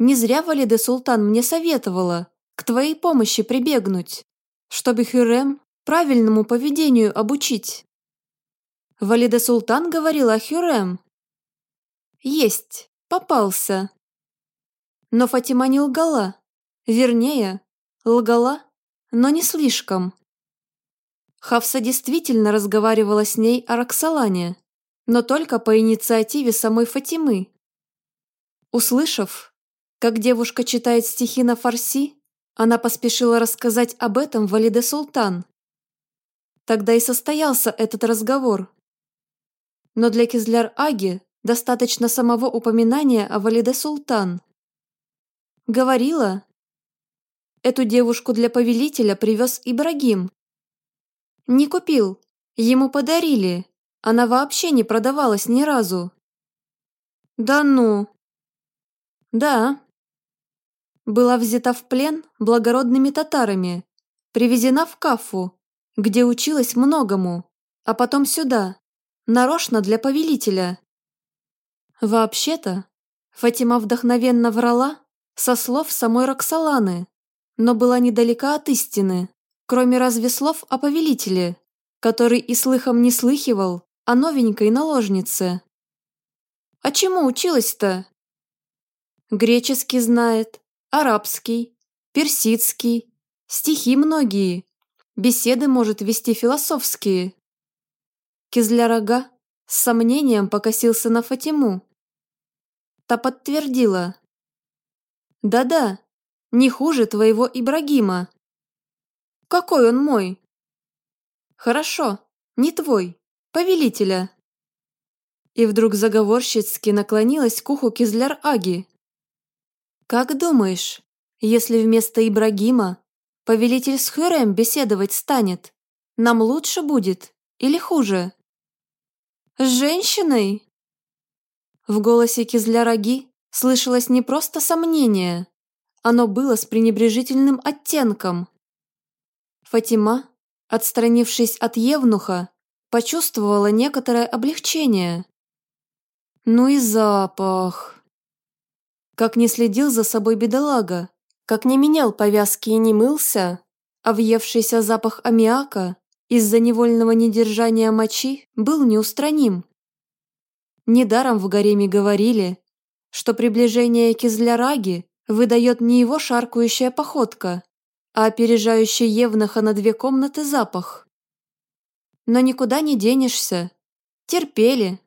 Не зря Валиде Султан мне советовала к твоей помощи прибегнуть, чтобы Хюрем правильному поведению обучить. Валиде Султан говорила Хюрем. Есть, попался. Но Фатима не лгала. Вернее, лгала, но не слишком. Хавса действительно разговаривала с ней о Роксолане, но только по инициативе самой Фатимы. Услышав, как девушка читает стихи на фарси, она поспешила рассказать об этом Валиде Султан. Тогда и состоялся этот разговор. Но для Кизляр-Аги достаточно самого упоминания о Валиде Султан. Говорила, эту девушку для повелителя привез Ибрагим. Не купил, ему подарили, она вообще не продавалась ни разу. Да ну? Да. Была взята в плен благородными татарами, привезена в Кафу, где училась многому, а потом сюда, нарочно для повелителя. Вообще-то, Фатима вдохновенно врала со слов самой Роксоланы, но была недалека от истины, кроме разве слов о повелителе, который и слыхом не слыхивал о новенькой наложнице. А чему училась-то? Греческий знает, арабский, персидский, стихи многие, беседы может вести философские. Кизлярага с сомнением покосился на Фатиму. Та подтвердила. «Да-да, не хуже твоего Ибрагима». «Какой он мой?» «Хорошо, не твой, повелителя». И вдруг заговорщицки наклонилась к уху Кизляр-Аги. «Как думаешь, если вместо Ибрагима повелитель с Хюрем беседовать станет, нам лучше будет или хуже?» С женщиной?» В голосе Кизляраги слышалось не просто сомнение, оно было с пренебрежительным оттенком. Фатима, отстранившись от Евнуха, почувствовала некоторое облегчение. Ну и запах. Как не следил за собой бедолага, как не менял повязки и не мылся, а въевшийся запах аммиака из-за невольного недержания мочи был неустраним. Недаром в гареме говорили, что приближение Кизляраги выдает не его шаркающая походка, а опережающий Евнаха на две комнаты запах. Но никуда не денешься. Терпели.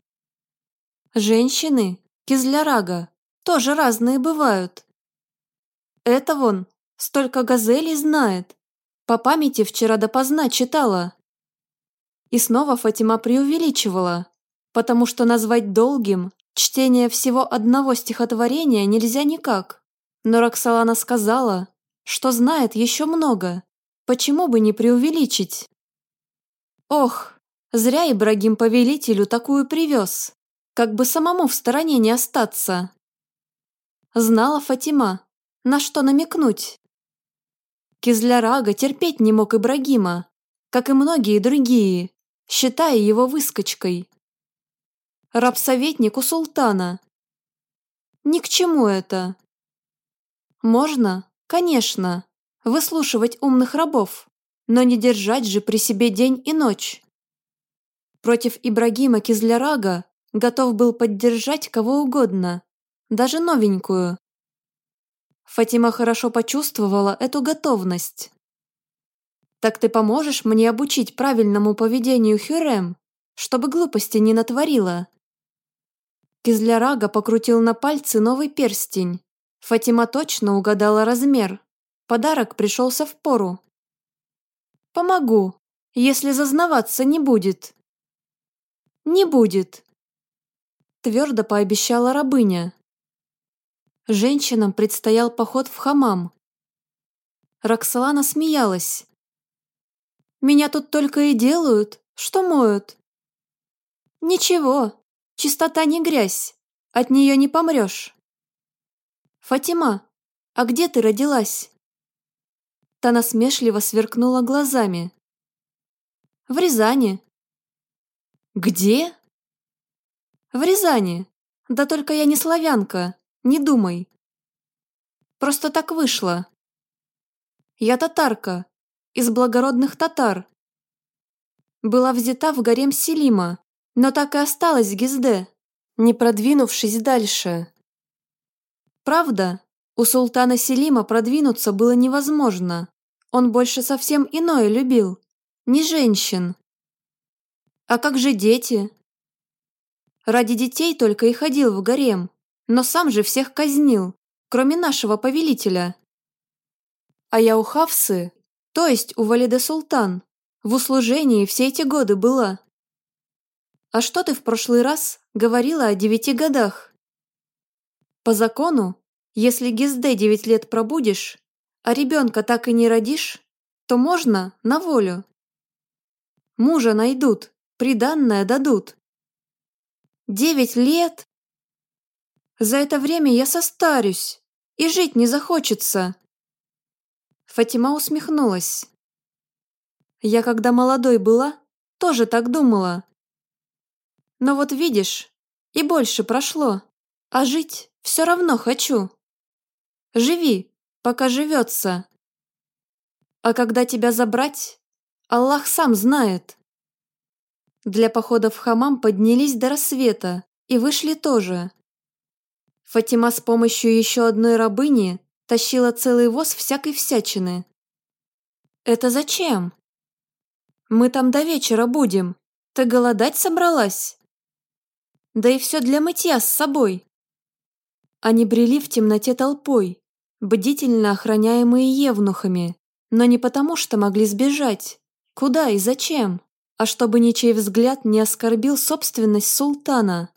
Женщины, Кизлярага, тоже разные бывают. Это вон, столько газелей знает. По памяти вчера допоздна читала. И снова Фатима преувеличивала, потому что назвать долгим чтение всего одного стихотворения нельзя никак. Но Роксолана сказала, что знает еще много. Почему бы не преувеличить? Ох, зря Ибрагим повелителю такую привез. Как бы самому в стороне не остаться. Знала Фатима, на что намекнуть. Кизлярага терпеть не мог Ибрагима, как и многие другие, считая его выскочкой. Раб-советник у султана. Ни к чему это. Можно, конечно, выслушивать умных рабов, но не держать же при себе день и ночь. Против Ибрагима Кизлярага готов был поддержать кого угодно, даже новенькую. Фатима хорошо почувствовала эту готовность. «Так ты поможешь мне обучить правильному поведению Хюрем, чтобы глупости не натворила?» Кизлярага покрутил на пальце новый перстень. Фатима точно угадала размер. Подарок пришелся в пору. «Помогу, если зазнаваться не будет». «Не будет», – твердо пообещала рабыня. Женщинам предстоял поход в хамам. Роксолана смеялась. «Меня тут только и делают, что моют». «Ничего, чистота не грязь, от нее не помрешь». «Фатима, а где ты родилась?» Та насмешливо сверкнула глазами. «В Рязани». «Где?» «В Рязани. Да только я не славянка. Не думай. Просто так вышло. Я татарка, из благородных татар. Была взята в гарем Селима, но так и осталась Гизде, не продвинувшись дальше. Правда, у султана Селима продвинуться было невозможно. Он больше совсем иное любил, не женщин. А как же дети? Ради детей только и ходил в гарем но сам же всех казнил, кроме нашего повелителя. А я у Хавсы, то есть у Валиде Султан, в услужении все эти годы была. А что ты в прошлый раз говорила о девяти годах? По закону, если Гизде девять лет пробудешь, а ребенка так и не родишь, то можно на волю. Мужа найдут, приданное дадут. Девять лет? За это время я состарюсь, и жить не захочется. Фатима усмехнулась. Я когда молодой была, тоже так думала. Но вот видишь, и больше прошло, а жить все равно хочу. Живи, пока живется. А когда тебя забрать, Аллах сам знает. Для похода в хамам поднялись до рассвета и вышли тоже. Фатима с помощью еще одной рабыни тащила целый воз всякой всячины. «Это зачем?» «Мы там до вечера будем. Ты голодать собралась?» «Да и все для мытья с собой». Они брели в темноте толпой, бдительно охраняемые евнухами, но не потому, что могли сбежать. Куда и зачем? А чтобы ничей взгляд не оскорбил собственность султана.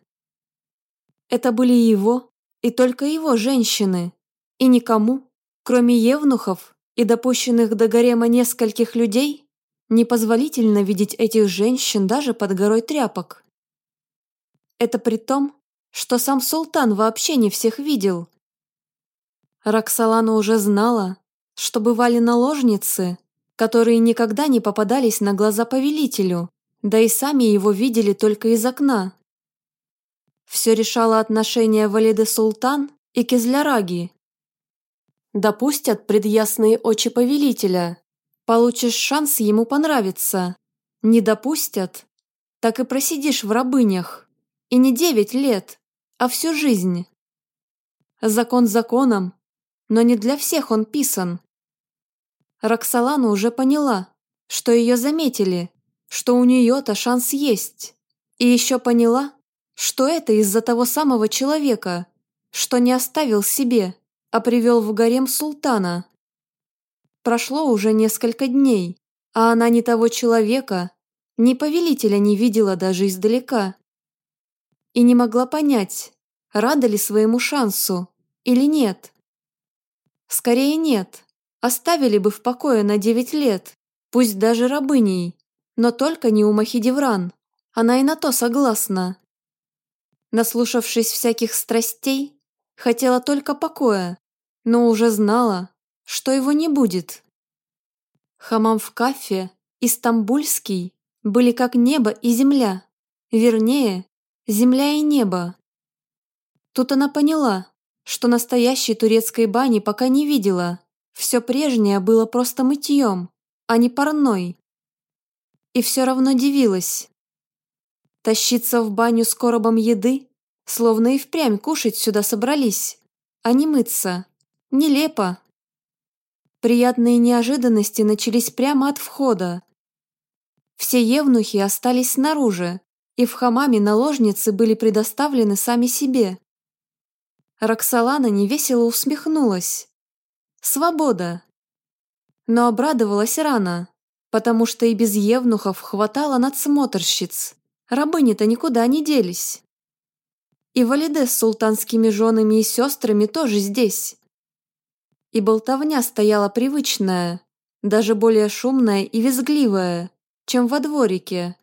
Это были его, и только его женщины, и никому, кроме евнухов и допущенных до гарема нескольких людей, непозволительно видеть этих женщин даже под горой тряпок. Это при том, что сам султан вообще не всех видел. Роксолана уже знала, что бывали наложницы, которые никогда не попадались на глаза повелителю, да и сами его видели только из окна. Все решало отношение Валиды Султан и Кизляраги. Допустят предъясные очи повелителя. Получишь шанс ему понравиться. Не допустят, так и просидишь в рабынях. И не девять лет, а всю жизнь. Закон законом, но не для всех он писан. Роксолана уже поняла, что ее заметили, что у нее-то шанс есть. И еще поняла, что это из-за того самого человека, что не оставил себе, а привел в гарем султана. Прошло уже несколько дней, а она ни того человека, ни повелителя не видела даже издалека. И не могла понять, рада ли своему шансу или нет. Скорее нет, оставили бы в покое на девять лет, пусть даже рабыней, но только не у Махидевран, она и на то согласна. Наслушавшись всяких страстей, хотела только покоя, но уже знала, что его не будет. Хамам в Кафе и были как небо и земля, вернее, земля и небо. Тут она поняла, что настоящей турецкой бани пока не видела, все прежнее было просто мытьем, а не парной. И все равно дивилась. Тащиться в баню с коробом еды, словно и впрямь кушать сюда собрались, а не мыться. Нелепо. Приятные неожиданности начались прямо от входа. Все евнухи остались снаружи, и в хамаме наложницы были предоставлены сами себе. Роксолана невесело усмехнулась. Свобода! Но обрадовалась рано, потому что и без евнухов хватало надсмотрщиц. Рабыни-то никуда не делись. И Валиде с султанскими женами и сестрами тоже здесь и болтовня стояла привычная, даже более шумная и визгливая, чем во дворике.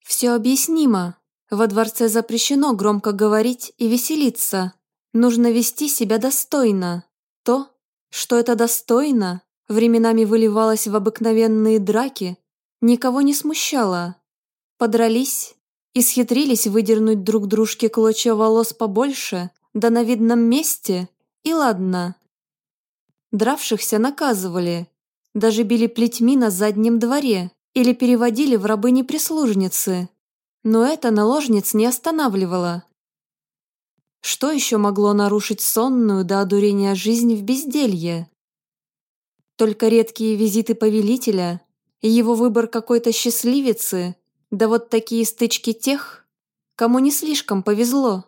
Все объяснимо. Во дворце запрещено громко говорить и веселиться. Нужно вести себя достойно. То, что это достойно, временами выливалось в обыкновенные драки, никого не смущало. Подрались и схитрились выдернуть друг дружке клочья волос побольше, да на видном месте, и ладно. Дравшихся наказывали, даже били плетьми на заднем дворе или переводили в рабыни-прислужницы. Но это наложниц не останавливало. Что еще могло нарушить сонную до одурения жизнь в безделье? Только редкие визиты повелителя и его выбор какой-то счастливицы, да вот такие стычки тех, кому не слишком повезло.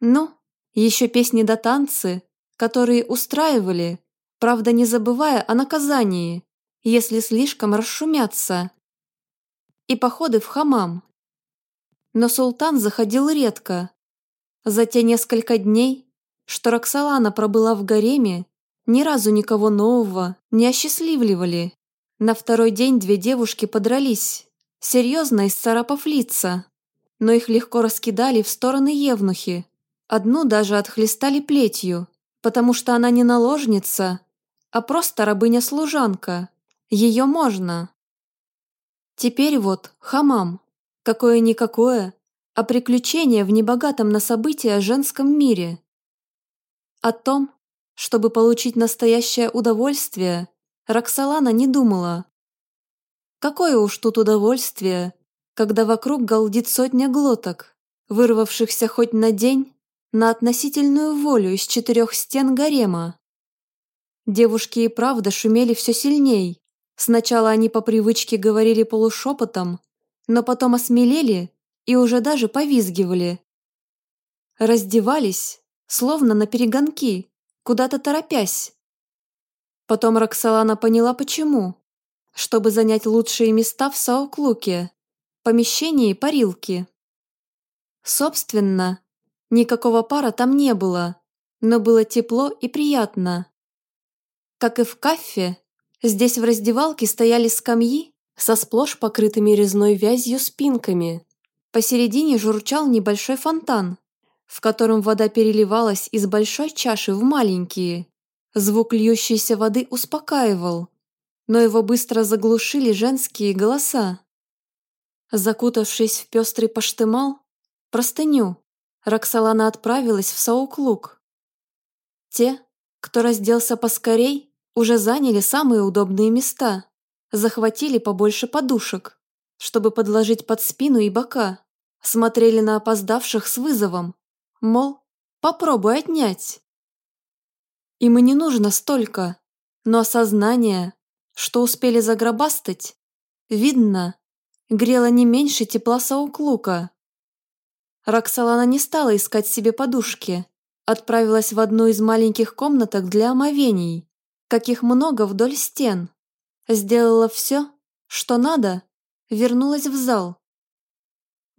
Ну, еще песни да танцы, которые устраивали, правда не забывая о наказании, если слишком расшумятся. И походы в хамам. Но султан заходил редко. За те несколько дней, что Роксолана пробыла в гареме, ни разу никого нового не осчастливливали. На второй день две девушки подрались, серьезно исцарапав лица, но их легко раскидали в стороны евнухи. Одну даже отхлестали плетью, потому что она не наложница, а просто рабыня-служанка. Ее можно. Теперь вот хамам. Какое-никакое, а приключение в небогатом на события женском мире. О том, чтобы получить настоящее удовольствие, Роксолана не думала. Какое уж тут удовольствие, когда вокруг галдит сотня глоток, вырвавшихся хоть на день, на относительную волю из четырех стен гарема. Девушки и правда шумели все сильней. Сначала они по привычке говорили полушепотом, но потом осмелели и уже даже повизгивали. Раздевались, словно на перегонки, куда-то торопясь. Потом Роксолана поняла почему. Чтобы занять лучшие места в Сауклуке, помещении парилки. Собственно, Никакого пара там не было, но было тепло и приятно. Как и в кафе, здесь в раздевалке стояли скамьи со сплошь покрытыми резной вязью спинками. Посередине журчал небольшой фонтан, в котором вода переливалась из большой чаши в маленькие. Звук льющейся воды успокаивал, но его быстро заглушили женские голоса. Закутавшись в пестрый паштымал, простыню, Роксолана отправилась в Сауклук. Те, кто разделся поскорей, уже заняли самые удобные места, захватили побольше подушек, чтобы подложить под спину и бока, смотрели на опоздавших с вызовом, мол, попробуй отнять. Им и не нужно столько, но осознание, что успели загробастать, видно, грело не меньше тепла Сауклука. Роксолана не стала искать себе подушки, отправилась в одну из маленьких комнаток для омовений, каких много вдоль стен. Сделала все, что надо, вернулась в зал.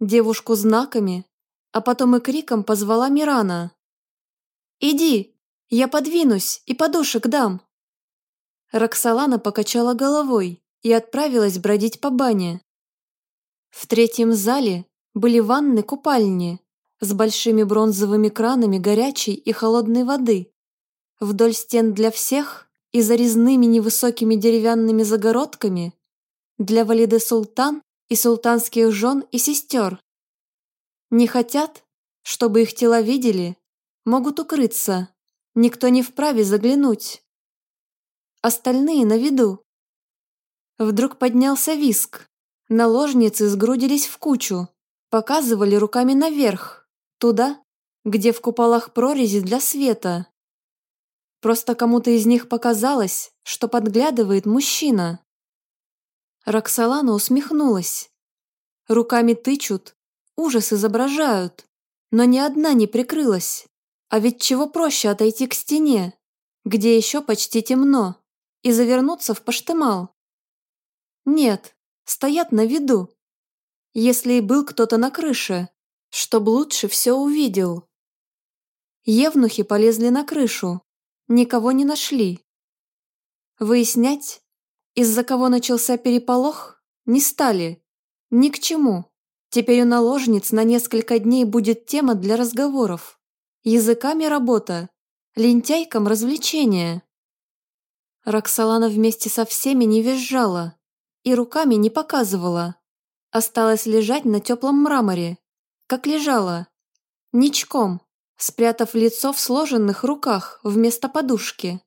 Девушку знаками, а потом и криком позвала Мирана. «Иди, я подвинусь и подушек дам». Роксолана покачала головой и отправилась бродить по бане. В третьем зале были ванны-купальни с большими бронзовыми кранами горячей и холодной воды. Вдоль стен для всех и за резными невысокими деревянными загородками для валиды султан и султанских жен и сестер. Не хотят, чтобы их тела видели, могут укрыться, никто не вправе заглянуть. Остальные на виду. Вдруг поднялся виск. Наложницы сгрудились в кучу, показывали руками наверх, туда, где в куполах прорези для света. Просто кому-то из них показалось, что подглядывает мужчина. Роксолана усмехнулась. Руками тычут, ужас изображают, но ни одна не прикрылась. А ведь чего проще отойти к стене, где еще почти темно, и завернуться в паштемал. Нет, стоят на виду. Если и был кто-то на крыше, чтоб лучше все увидел. Евнухи полезли на крышу, никого не нашли. Выяснять, из-за кого начался переполох, не стали. Ни к чему. Теперь у наложниц на несколько дней будет тема для разговоров. Языками работа, лентяйкам развлечения. Роксолана вместе со всеми не визжала и руками не показывала. Осталась лежать на теплом мраморе, как лежала, ничком, спрятав лицо в сложенных руках вместо подушки.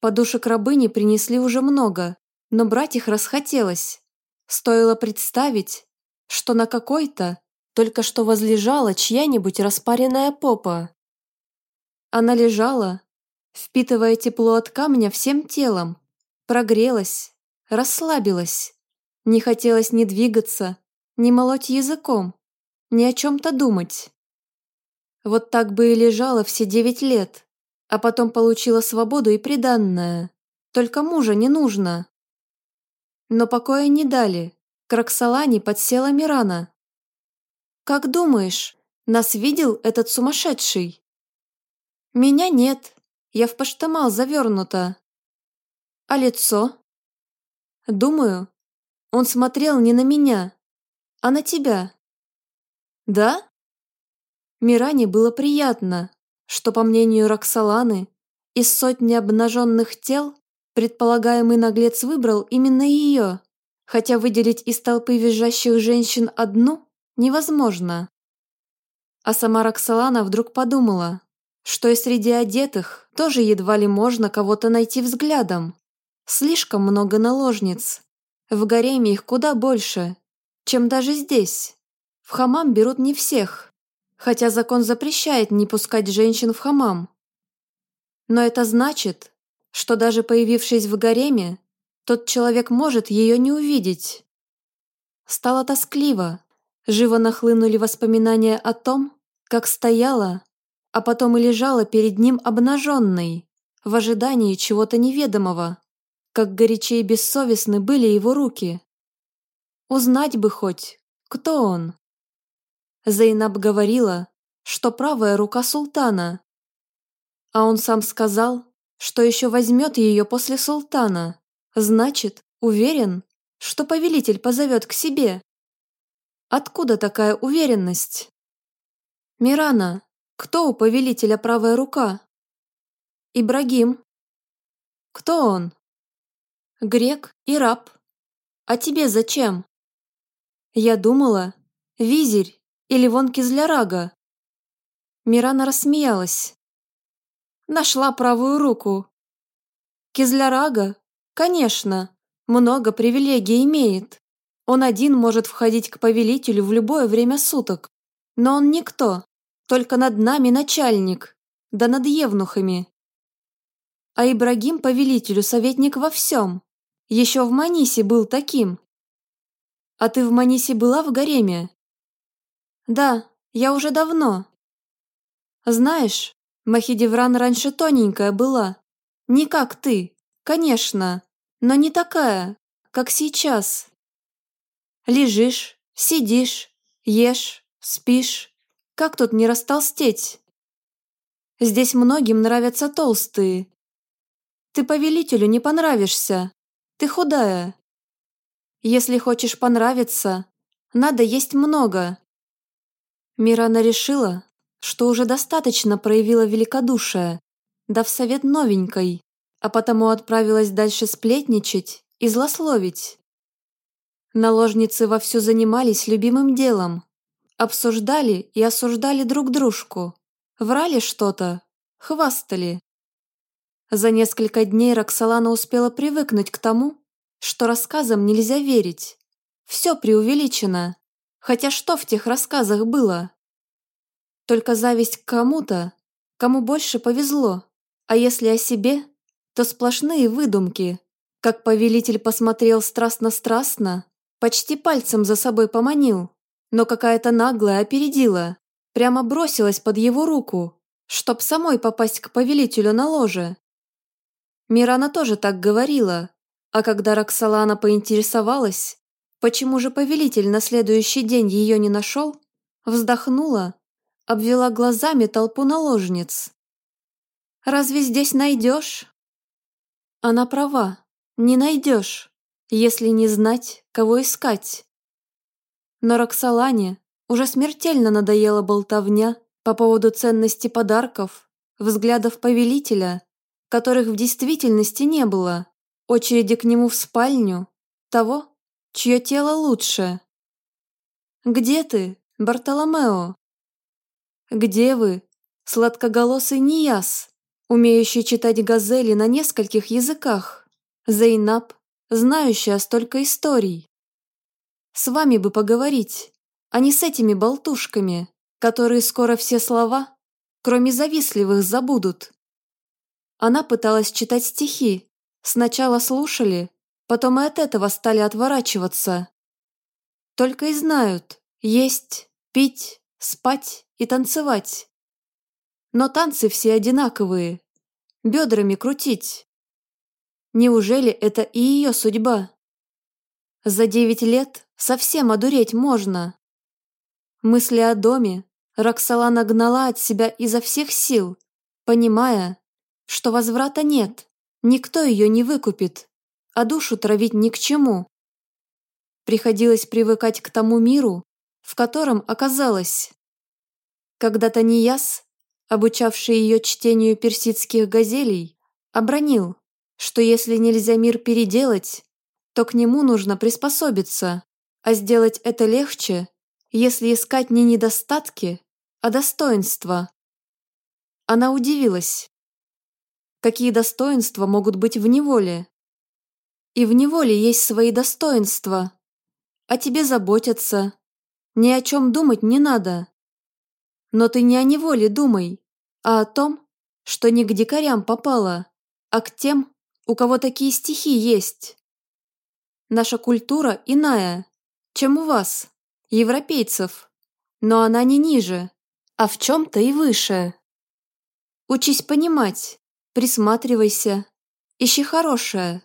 Подушек рабыни принесли уже много, но брать их расхотелось. Стоило представить, что на какой-то только что возлежала чья-нибудь распаренная попа. Она лежала, впитывая тепло от камня всем телом, прогрелась, расслабилась. Не хотелось ни двигаться, ни молоть языком, ни о чем-то думать. Вот так бы и лежала все девять лет, а потом получила свободу и приданное. Только мужа не нужно. Но покоя не дали. К Роксолане подсела Мирана. «Как думаешь, нас видел этот сумасшедший?» «Меня нет, я в паштамал завернута». «А лицо?» «Думаю, он смотрел не на меня, а на тебя». «Да?» Миране было приятно, что, по мнению Роксоланы, из сотни обнаженных тел предполагаемый наглец выбрал именно ее хотя выделить из толпы визжащих женщин одну невозможно. А сама Роксолана вдруг подумала, что и среди одетых тоже едва ли можно кого-то найти взглядом. Слишком много наложниц. В гареме их куда больше, чем даже здесь. В хамам берут не всех, хотя закон запрещает не пускать женщин в хамам. Но это значит, что даже появившись в гареме, тот человек может ее не увидеть. Стало тоскливо, живо нахлынули воспоминания о том, как стояла, а потом и лежала перед ним обнаженной, в ожидании чего-то неведомого, как горячие и бессовестны были его руки. Узнать бы хоть, кто он. Зейнаб говорила, что правая рука султана, а он сам сказал, что еще возьмет ее после султана. Значит, уверен, что повелитель позовет к себе. Откуда такая уверенность? Мирана, кто у повелителя правая рука? Ибрагим. Кто он? Грек и раб. А тебе зачем? Я думала, визирь или вон кизлярага. Мирана рассмеялась. Нашла правую руку. Кизлярага Конечно, много привилегий имеет. Он один может входить к повелителю в любое время суток. Но он никто, только над нами начальник, да над евнухами. А Ибрагим повелителю советник во всем. Еще в Манисе был таким. А ты в Манисе была в гареме? Да, Я уже давно. Знаешь, Махидевран раньше тоненькая была. Не как ты, конечно, но не такая, как сейчас. Лежишь, сидишь, ешь, спишь. Как тут не растолстеть? Здесь многим нравятся толстые. Ты повелителю не понравишься. Ты худая. Если хочешь понравиться, надо есть много. Мирана решила, что уже достаточно проявила великодушие, дав совет новенькой, а потому отправилась дальше сплетничать и злословить. Наложницы вовсю занимались любимым делом, обсуждали и осуждали друг дружку, врали что-то, хвастали. За несколько дней Роксолана успела привыкнуть к тому, что рассказам нельзя верить. Все преувеличено. Хотя что в тех рассказах было? Только зависть к кому-то, кому больше повезло. А если о себе, то сплошные выдумки. Как повелитель посмотрел страстно-страстно, почти пальцем за собой поманил, но какая-то наглая опередила, прямо бросилась под его руку, чтоб самой попасть к повелителю на ложе. Мирана тоже так говорила, а когда Роксолана поинтересовалась, почему же повелитель на следующий день ее не нашел, вздохнула, обвела глазами толпу наложниц. «Разве здесь найдешь?» Она права, не найдешь, если не знать, кого искать. Но Роксолане уже смертельно надоела болтовня по поводу ценности подарков, взглядов повелителя, которых в действительности не было очереди к нему в спальню, того, чье тело лучше. «Где ты, Бартоломео?» «Где вы, сладкоголосый Нияс, умеющий читать газели на нескольких языках, Зейнаб, знающая столько историй? С вами бы поговорить, а не с этими болтушками, которые скоро все слова, кроме завистливых, забудут». Она пыталась читать стихи, Сначала слушали, потом и от этого стали отворачиваться. Только и знают есть, пить, спать и танцевать. Но танцы все одинаковые, бедрами крутить. Неужели это и ее судьба? За девять лет совсем одуреть можно. Мысли о доме Роксолана гнала от себя изо всех сил, понимая, что возврата нет. Никто ее не выкупит, а душу травить ни к чему. Приходилось привыкать к тому миру, в котором оказалась. Когда-то Нияс, обучавший ее чтению персидских газелей, обронил, что если нельзя мир переделать, то к нему нужно приспособиться, а сделать это легче, если искать не недостатки, а достоинства. Она удивилась, какие достоинства могут быть в неволе. И в неволе есть свои достоинства. О тебе заботятся. Ни о чем думать не надо. Но ты не о неволе думай, а о том, что не к дикарям попало, а к тем, у кого такие стихи есть. Наша культура иная, чем у вас, европейцев, но она не ниже, а в чем-то и выше. Учись понимать, Присматривайся. Ищи хорошее.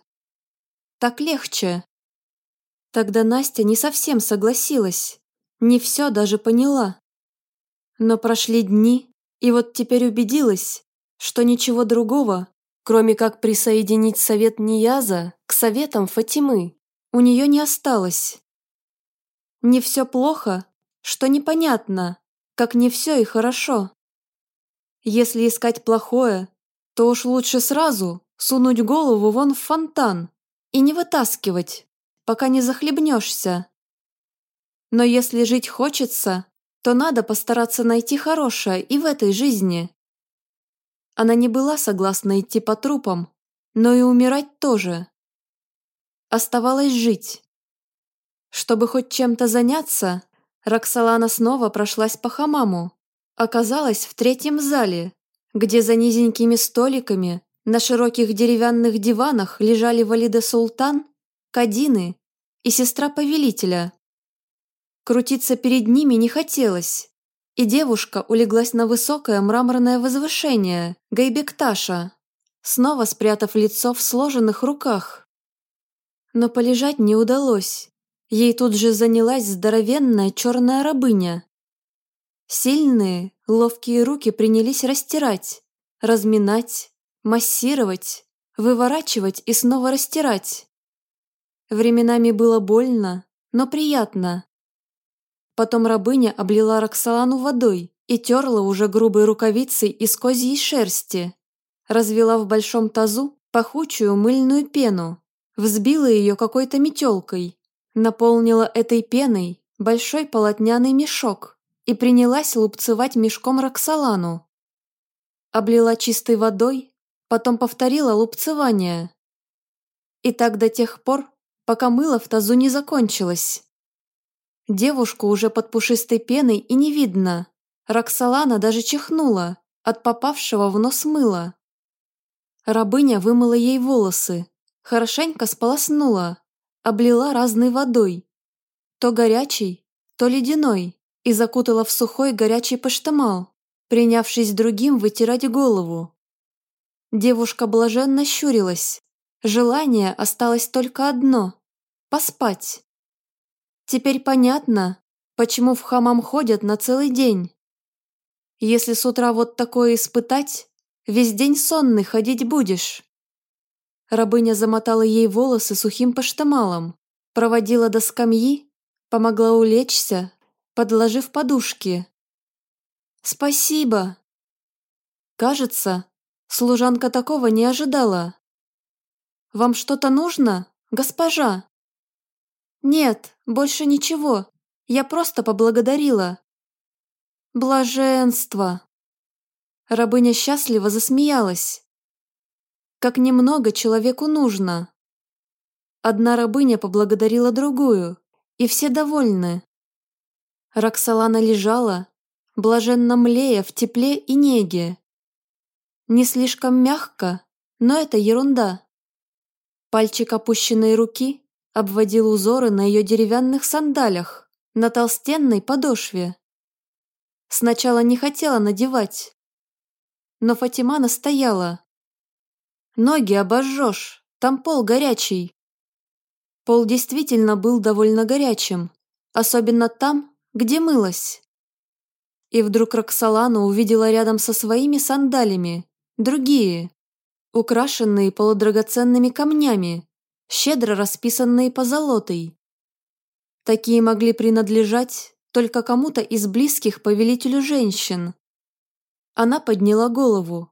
Так легче. Тогда Настя не совсем согласилась. Не все даже поняла. Но прошли дни, и вот теперь убедилась, что ничего другого, кроме как присоединить совет Нияза к советам Фатимы, у нее не осталось. Не все плохо, что непонятно, как не все и хорошо. Если искать плохое, то уж лучше сразу сунуть голову вон в фонтан и не вытаскивать, пока не захлебнешься. Но если жить хочется, то надо постараться найти хорошее и в этой жизни. Она не была согласна идти по трупам, но и умирать тоже. Оставалось жить. Чтобы хоть чем-то заняться, Роксолана снова прошлась по хамаму. Оказалась в третьем зале, где за низенькими столиками на широких деревянных диванах лежали Валида Султан, Кадины и сестра повелителя. Крутиться перед ними не хотелось, и девушка улеглась на высокое мраморное возвышение Гайбекташа, снова спрятав лицо в сложенных руках. Но полежать не удалось. Ей тут же занялась здоровенная черная рабыня. Сильные, ловкие руки принялись растирать, разминать, массировать, выворачивать и снова растирать. Временами было больно, но приятно. Потом рабыня облила Роксолану водой и терла уже грубой рукавицей из козьей шерсти. Развела в большом тазу пахучую мыльную пену, взбила ее какой-то метелкой, наполнила этой пеной большой полотняный мешок и принялась лупцевать мешком Роксолану. Облила чистой водой, потом повторила лупцевание. И так до тех пор, пока мыло в тазу не закончилось. Девушку уже под пушистой пеной и не видно. Роксолана даже чихнула от попавшего в нос мыла. Рабыня вымыла ей волосы, хорошенько сполоснула, облила разной водой. То горячей, то ледяной, и закутала в сухой горячий паштамал, принявшись другим вытирать голову. Девушка блаженно щурилась. Желание осталось только одно – поспать. Теперь понятно, почему в хамам ходят на целый день. Если с утра вот такое испытать, весь день сонный ходить будешь. Рабыня замотала ей волосы сухим поштамалом, проводила до скамьи, помогла улечься, подложив подушки. «Спасибо!» Кажется, служанка такого не ожидала. «Вам что-то нужно, госпожа?» «Нет, больше ничего. Я просто поблагодарила». «Блаженство!» Рабыня счастливо засмеялась. «Как немного человеку нужно!» Одна рабыня поблагодарила другую, и все довольны. Роксолана лежала, блаженно млея в тепле и неге. Не слишком мягко, но это ерунда. Пальчик опущенной руки обводил узоры на ее деревянных сандалях, на толстенной подошве. Сначала не хотела надевать, но Фатима настояла. «Ноги обожжешь, там пол горячий». Пол действительно был довольно горячим, особенно там, где мылась. И вдруг Роксолана увидела рядом со своими сандалиями другие, украшенные полудрагоценными камнями, щедро расписанные позолотой. Такие могли принадлежать только кому-то из близких повелителю женщин. Она подняла голову.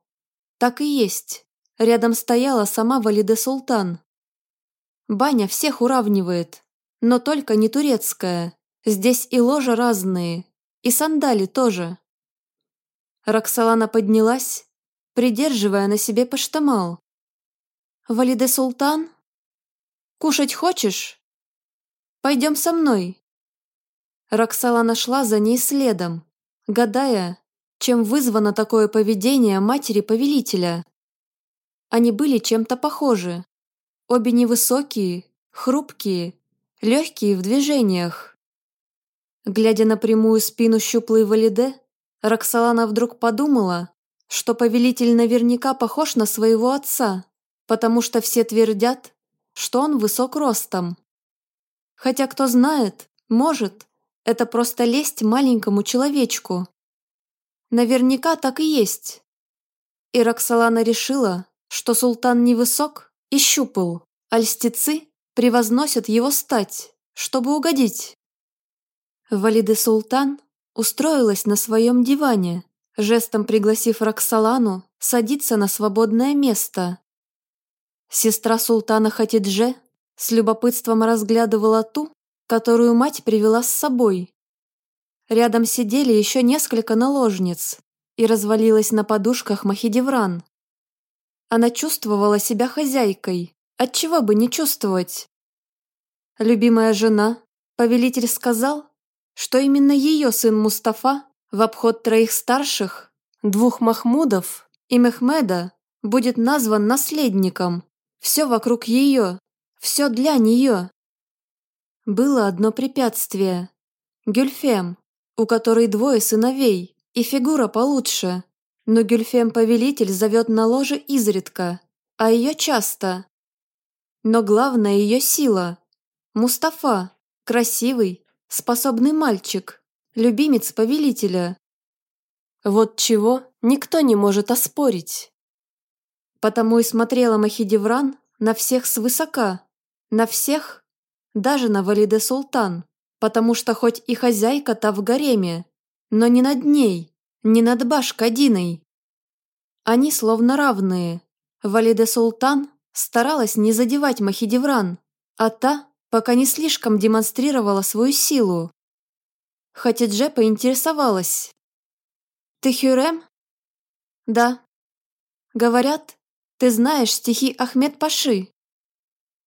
Так и есть. Рядом стояла сама Валиде Султан. Баня всех уравнивает, но только не турецкая. Здесь и ложа разные, и сандали тоже. Роксолана поднялась, придерживая на себе паштамал. «Валиде Султан?» Кушать хочешь? Пойдем со мной». Роксала нашла за ней следом, гадая, чем вызвано такое поведение матери-повелителя. Они были чем-то похожи. Обе невысокие, хрупкие, легкие в движениях. Глядя на прямую спину щуплой Валиде, Роксолана вдруг подумала, что повелитель наверняка похож на своего отца, потому что все твердят, что он высок ростом. Хотя кто знает, может, это просто лесть маленькому человечку. Наверняка так и есть. И Роксолана решила, что султан невысок и щупал, а льстецы превозносят его стать, чтобы угодить. Валиды Султан устроилась на своем диване, жестом пригласив Роксолану садиться на свободное место. Сестра султана Хатидже с любопытством разглядывала ту, которую мать привела с собой. Рядом сидели еще несколько наложниц и развалилась на подушках Махидевран. Она чувствовала себя хозяйкой, отчего бы не чувствовать. Любимая жена, повелитель сказал, что именно ее сын Мустафа в обход троих старших, двух Махмудов и Мехмеда будет назван наследником. Все вокруг ее, все для нее. Было одно препятствие. Гюльфем, у которой двое сыновей и фигура получше. Но Гюльфем-повелитель зовет на ложе изредка, а ее часто. Но главное ее сила. Мустафа, красивый, способный мальчик, любимец повелителя. Вот чего никто не может оспорить. Потому и смотрела Махидевран на всех свысока, на всех, даже на Валиде Султан, потому что хоть и хозяйка-то в гареме, но не над ней, не над Башкадиной. Они словно равные. Валиде Султан старалась не задевать Махидевран, а та пока не слишком демонстрировала свою силу. Хатидже поинтересовалась. «Ты Хюрем?» «Да». «Говорят, ты знаешь стихи Ахмед Паши?»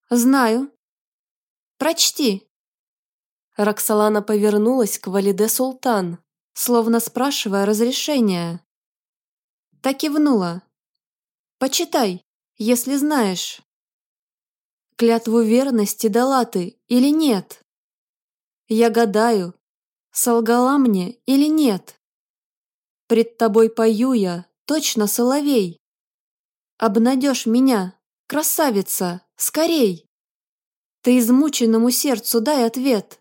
«Знаю». «Прочти». Роксолана повернулась к Валиде Султан, словно спрашивая разрешения. Так кивнула. «Почитай, если знаешь». «Клятву верности дала ты или нет?» «Я гадаю, солгала мне или нет?» «Пред тобой пою я, точно соловей». «Обнадежь меня, красавица, скорей!» «Ты измученному сердцу дай ответ!»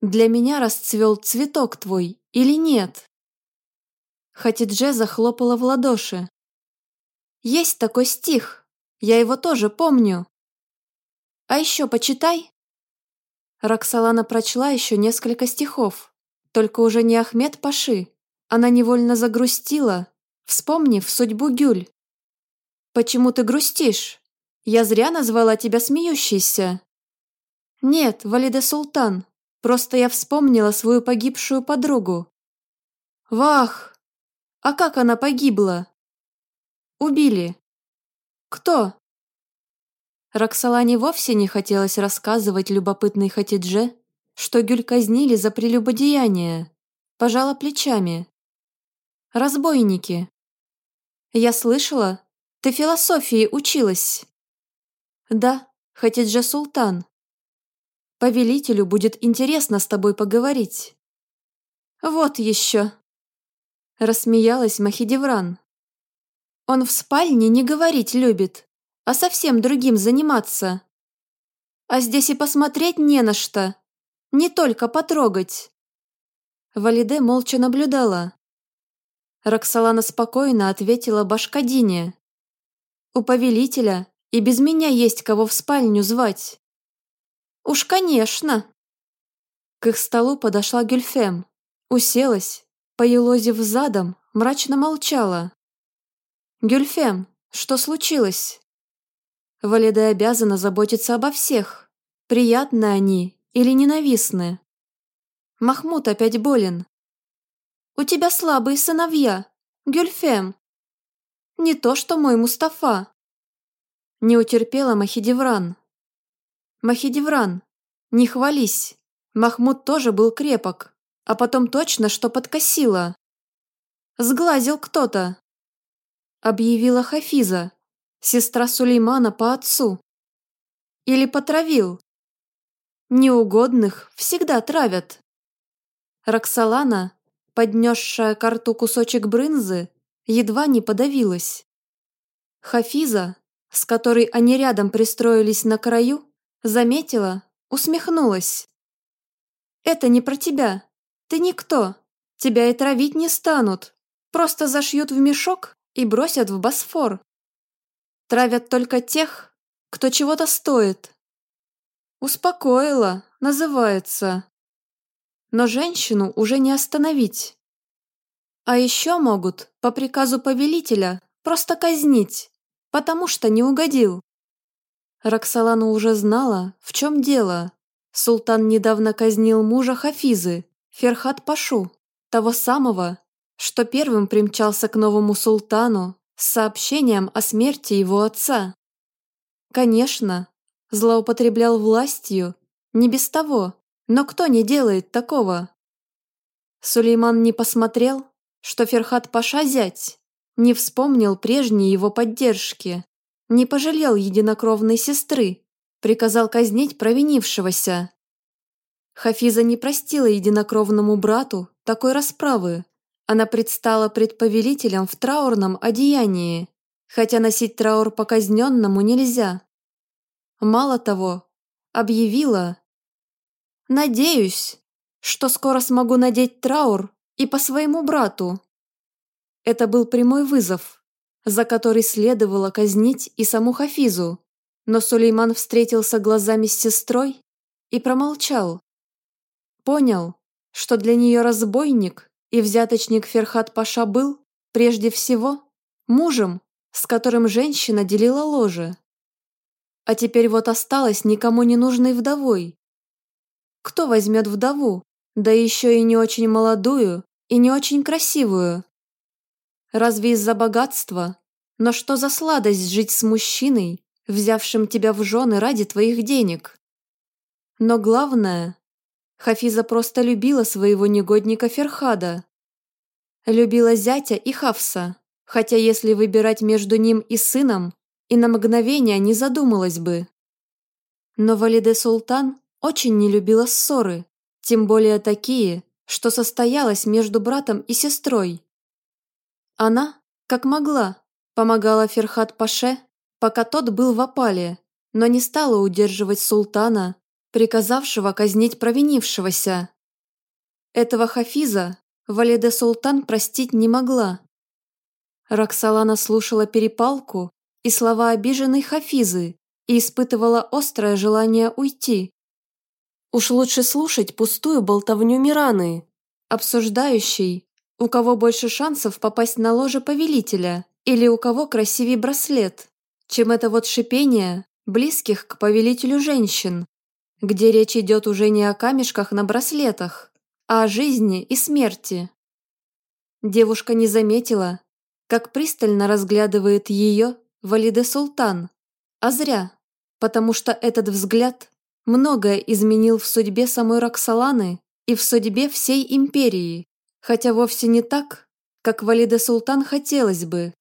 «Для меня расцвел цветок твой или нет?» Хатидже захлопала в ладоши. «Есть такой стих, я его тоже помню». «А еще почитай». Роксолана прочла еще несколько стихов, только уже не Ахмед Паши. Она невольно загрустила, вспомнив судьбу Гюль. «Почему ты грустишь? Я зря назвала тебя смеющейся». «Нет, Валиде Султан, просто я вспомнила свою погибшую подругу». «Вах! А как она погибла?» «Убили». «Кто?» Роксолане вовсе не хотелось рассказывать любопытной Хатидже, что Гюль казнили за прелюбодеяние. Пожала плечами. «Разбойники». «Я слышала, ты философии училась?» «Да, Хатиджа Султан. Повелителю будет интересно с тобой поговорить». «Вот еще!» Рассмеялась Махидевран. «Он в спальне не говорить любит, а совсем другим заниматься. А здесь и посмотреть не на что, не только потрогать». Валиде молча наблюдала. Роксолана спокойно ответила Башкадине. «У повелителя и без меня есть кого в спальню звать». «Уж, конечно!» К их столу подошла Гюльфем, уселась, поелозив задом, мрачно молчала. «Гюльфем, что случилось?» Валида обязана заботиться обо всех, приятны они или ненавистны. Махмуд опять болен. «У тебя слабые сыновья, Гюльфем!» «Не то, что мой Мустафа!» Не утерпела Махидевран. «Махидевран, не хвались. Махмуд тоже был крепок, а потом точно что подкосило. Сглазил кто-то!» Объявила Хафиза, сестра Сулеймана по отцу. Или потравил. Неугодных всегда травят. Роксолана, поднесшая к рту кусочек брынзы, едва не подавилась. Хафиза, с которой они рядом пристроились на краю, заметила, усмехнулась. «Это не про тебя. Ты никто. Тебя и травить не станут. Просто зашьют в мешок и бросят в Босфор. Травят только тех, кто чего-то стоит. Успокоила, называется. Но женщину уже не остановить. А еще могут, по приказу повелителя, просто казнить потому что не угодил. Роксолана уже знала, в чем дело. Султан недавно казнил мужа Хафизы, Ферхат Пашу, того самого, что первым примчался к новому султану с сообщением о смерти его отца. Конечно, злоупотреблял властью, не без того, но кто не делает такого? Сулейман не посмотрел, что Ферхат Паша зять, не вспомнил прежней его поддержки, не пожалел единокровной сестры, приказал казнить провинившегося. Хафиза не простила единокровному брату такой расправы. Она предстала пред повелителем в траурном одеянии, хотя носить траур по казненному нельзя. Мало того, объявила «Надеюсь, что скоро смогу надеть траур и по своему брату». Это был прямой вызов, за который следовало казнить и саму Хафизу, но Сулейман встретился глазами с сестрой и промолчал. Понял, что для нее разбойник и взяточник Ферхат Паша был, прежде всего, мужем, с которым женщина делила ложе. А теперь вот осталась никому не нужной вдовой. Кто возьмет вдову, да еще и не очень молодую и не очень красивую? Разве из-за богатства? Но что за сладость жить с мужчиной, взявшим тебя в жены ради твоих денег? Но главное, Хафиза просто любила своего негодника Ферхада. Любила зятя и Хавса, хотя если выбирать между ним и сыном, и на мгновение не задумалась бы. Но Валиде Султан очень не любила ссоры, тем более такие, что состоялась между братом и сестрой. Она, как могла, помогала Ферхат Паше, пока тот был в опале, но не стала удерживать султана, приказавшего казнить провинившегося. Этого Хафиза Валиде Султан простить не могла. Роксолана слушала перепалку и слова обиженной Хафизы и испытывала острое желание уйти. Уж лучше слушать пустую болтовню Мираны, обсуждающей, у кого больше шансов попасть на ложе повелителя или у кого красивее браслет, чем это вот шипение близких к повелителю женщин, где речь идет уже не о камешках на браслетах, а о жизни и смерти. Девушка не заметила, как пристально разглядывает ее Валиде Султан, а зря, потому что этот взгляд многое изменил в судьбе самой Роксоланы и в судьбе всей империи, хотя вовсе не так, как Валиде Султан хотелось бы.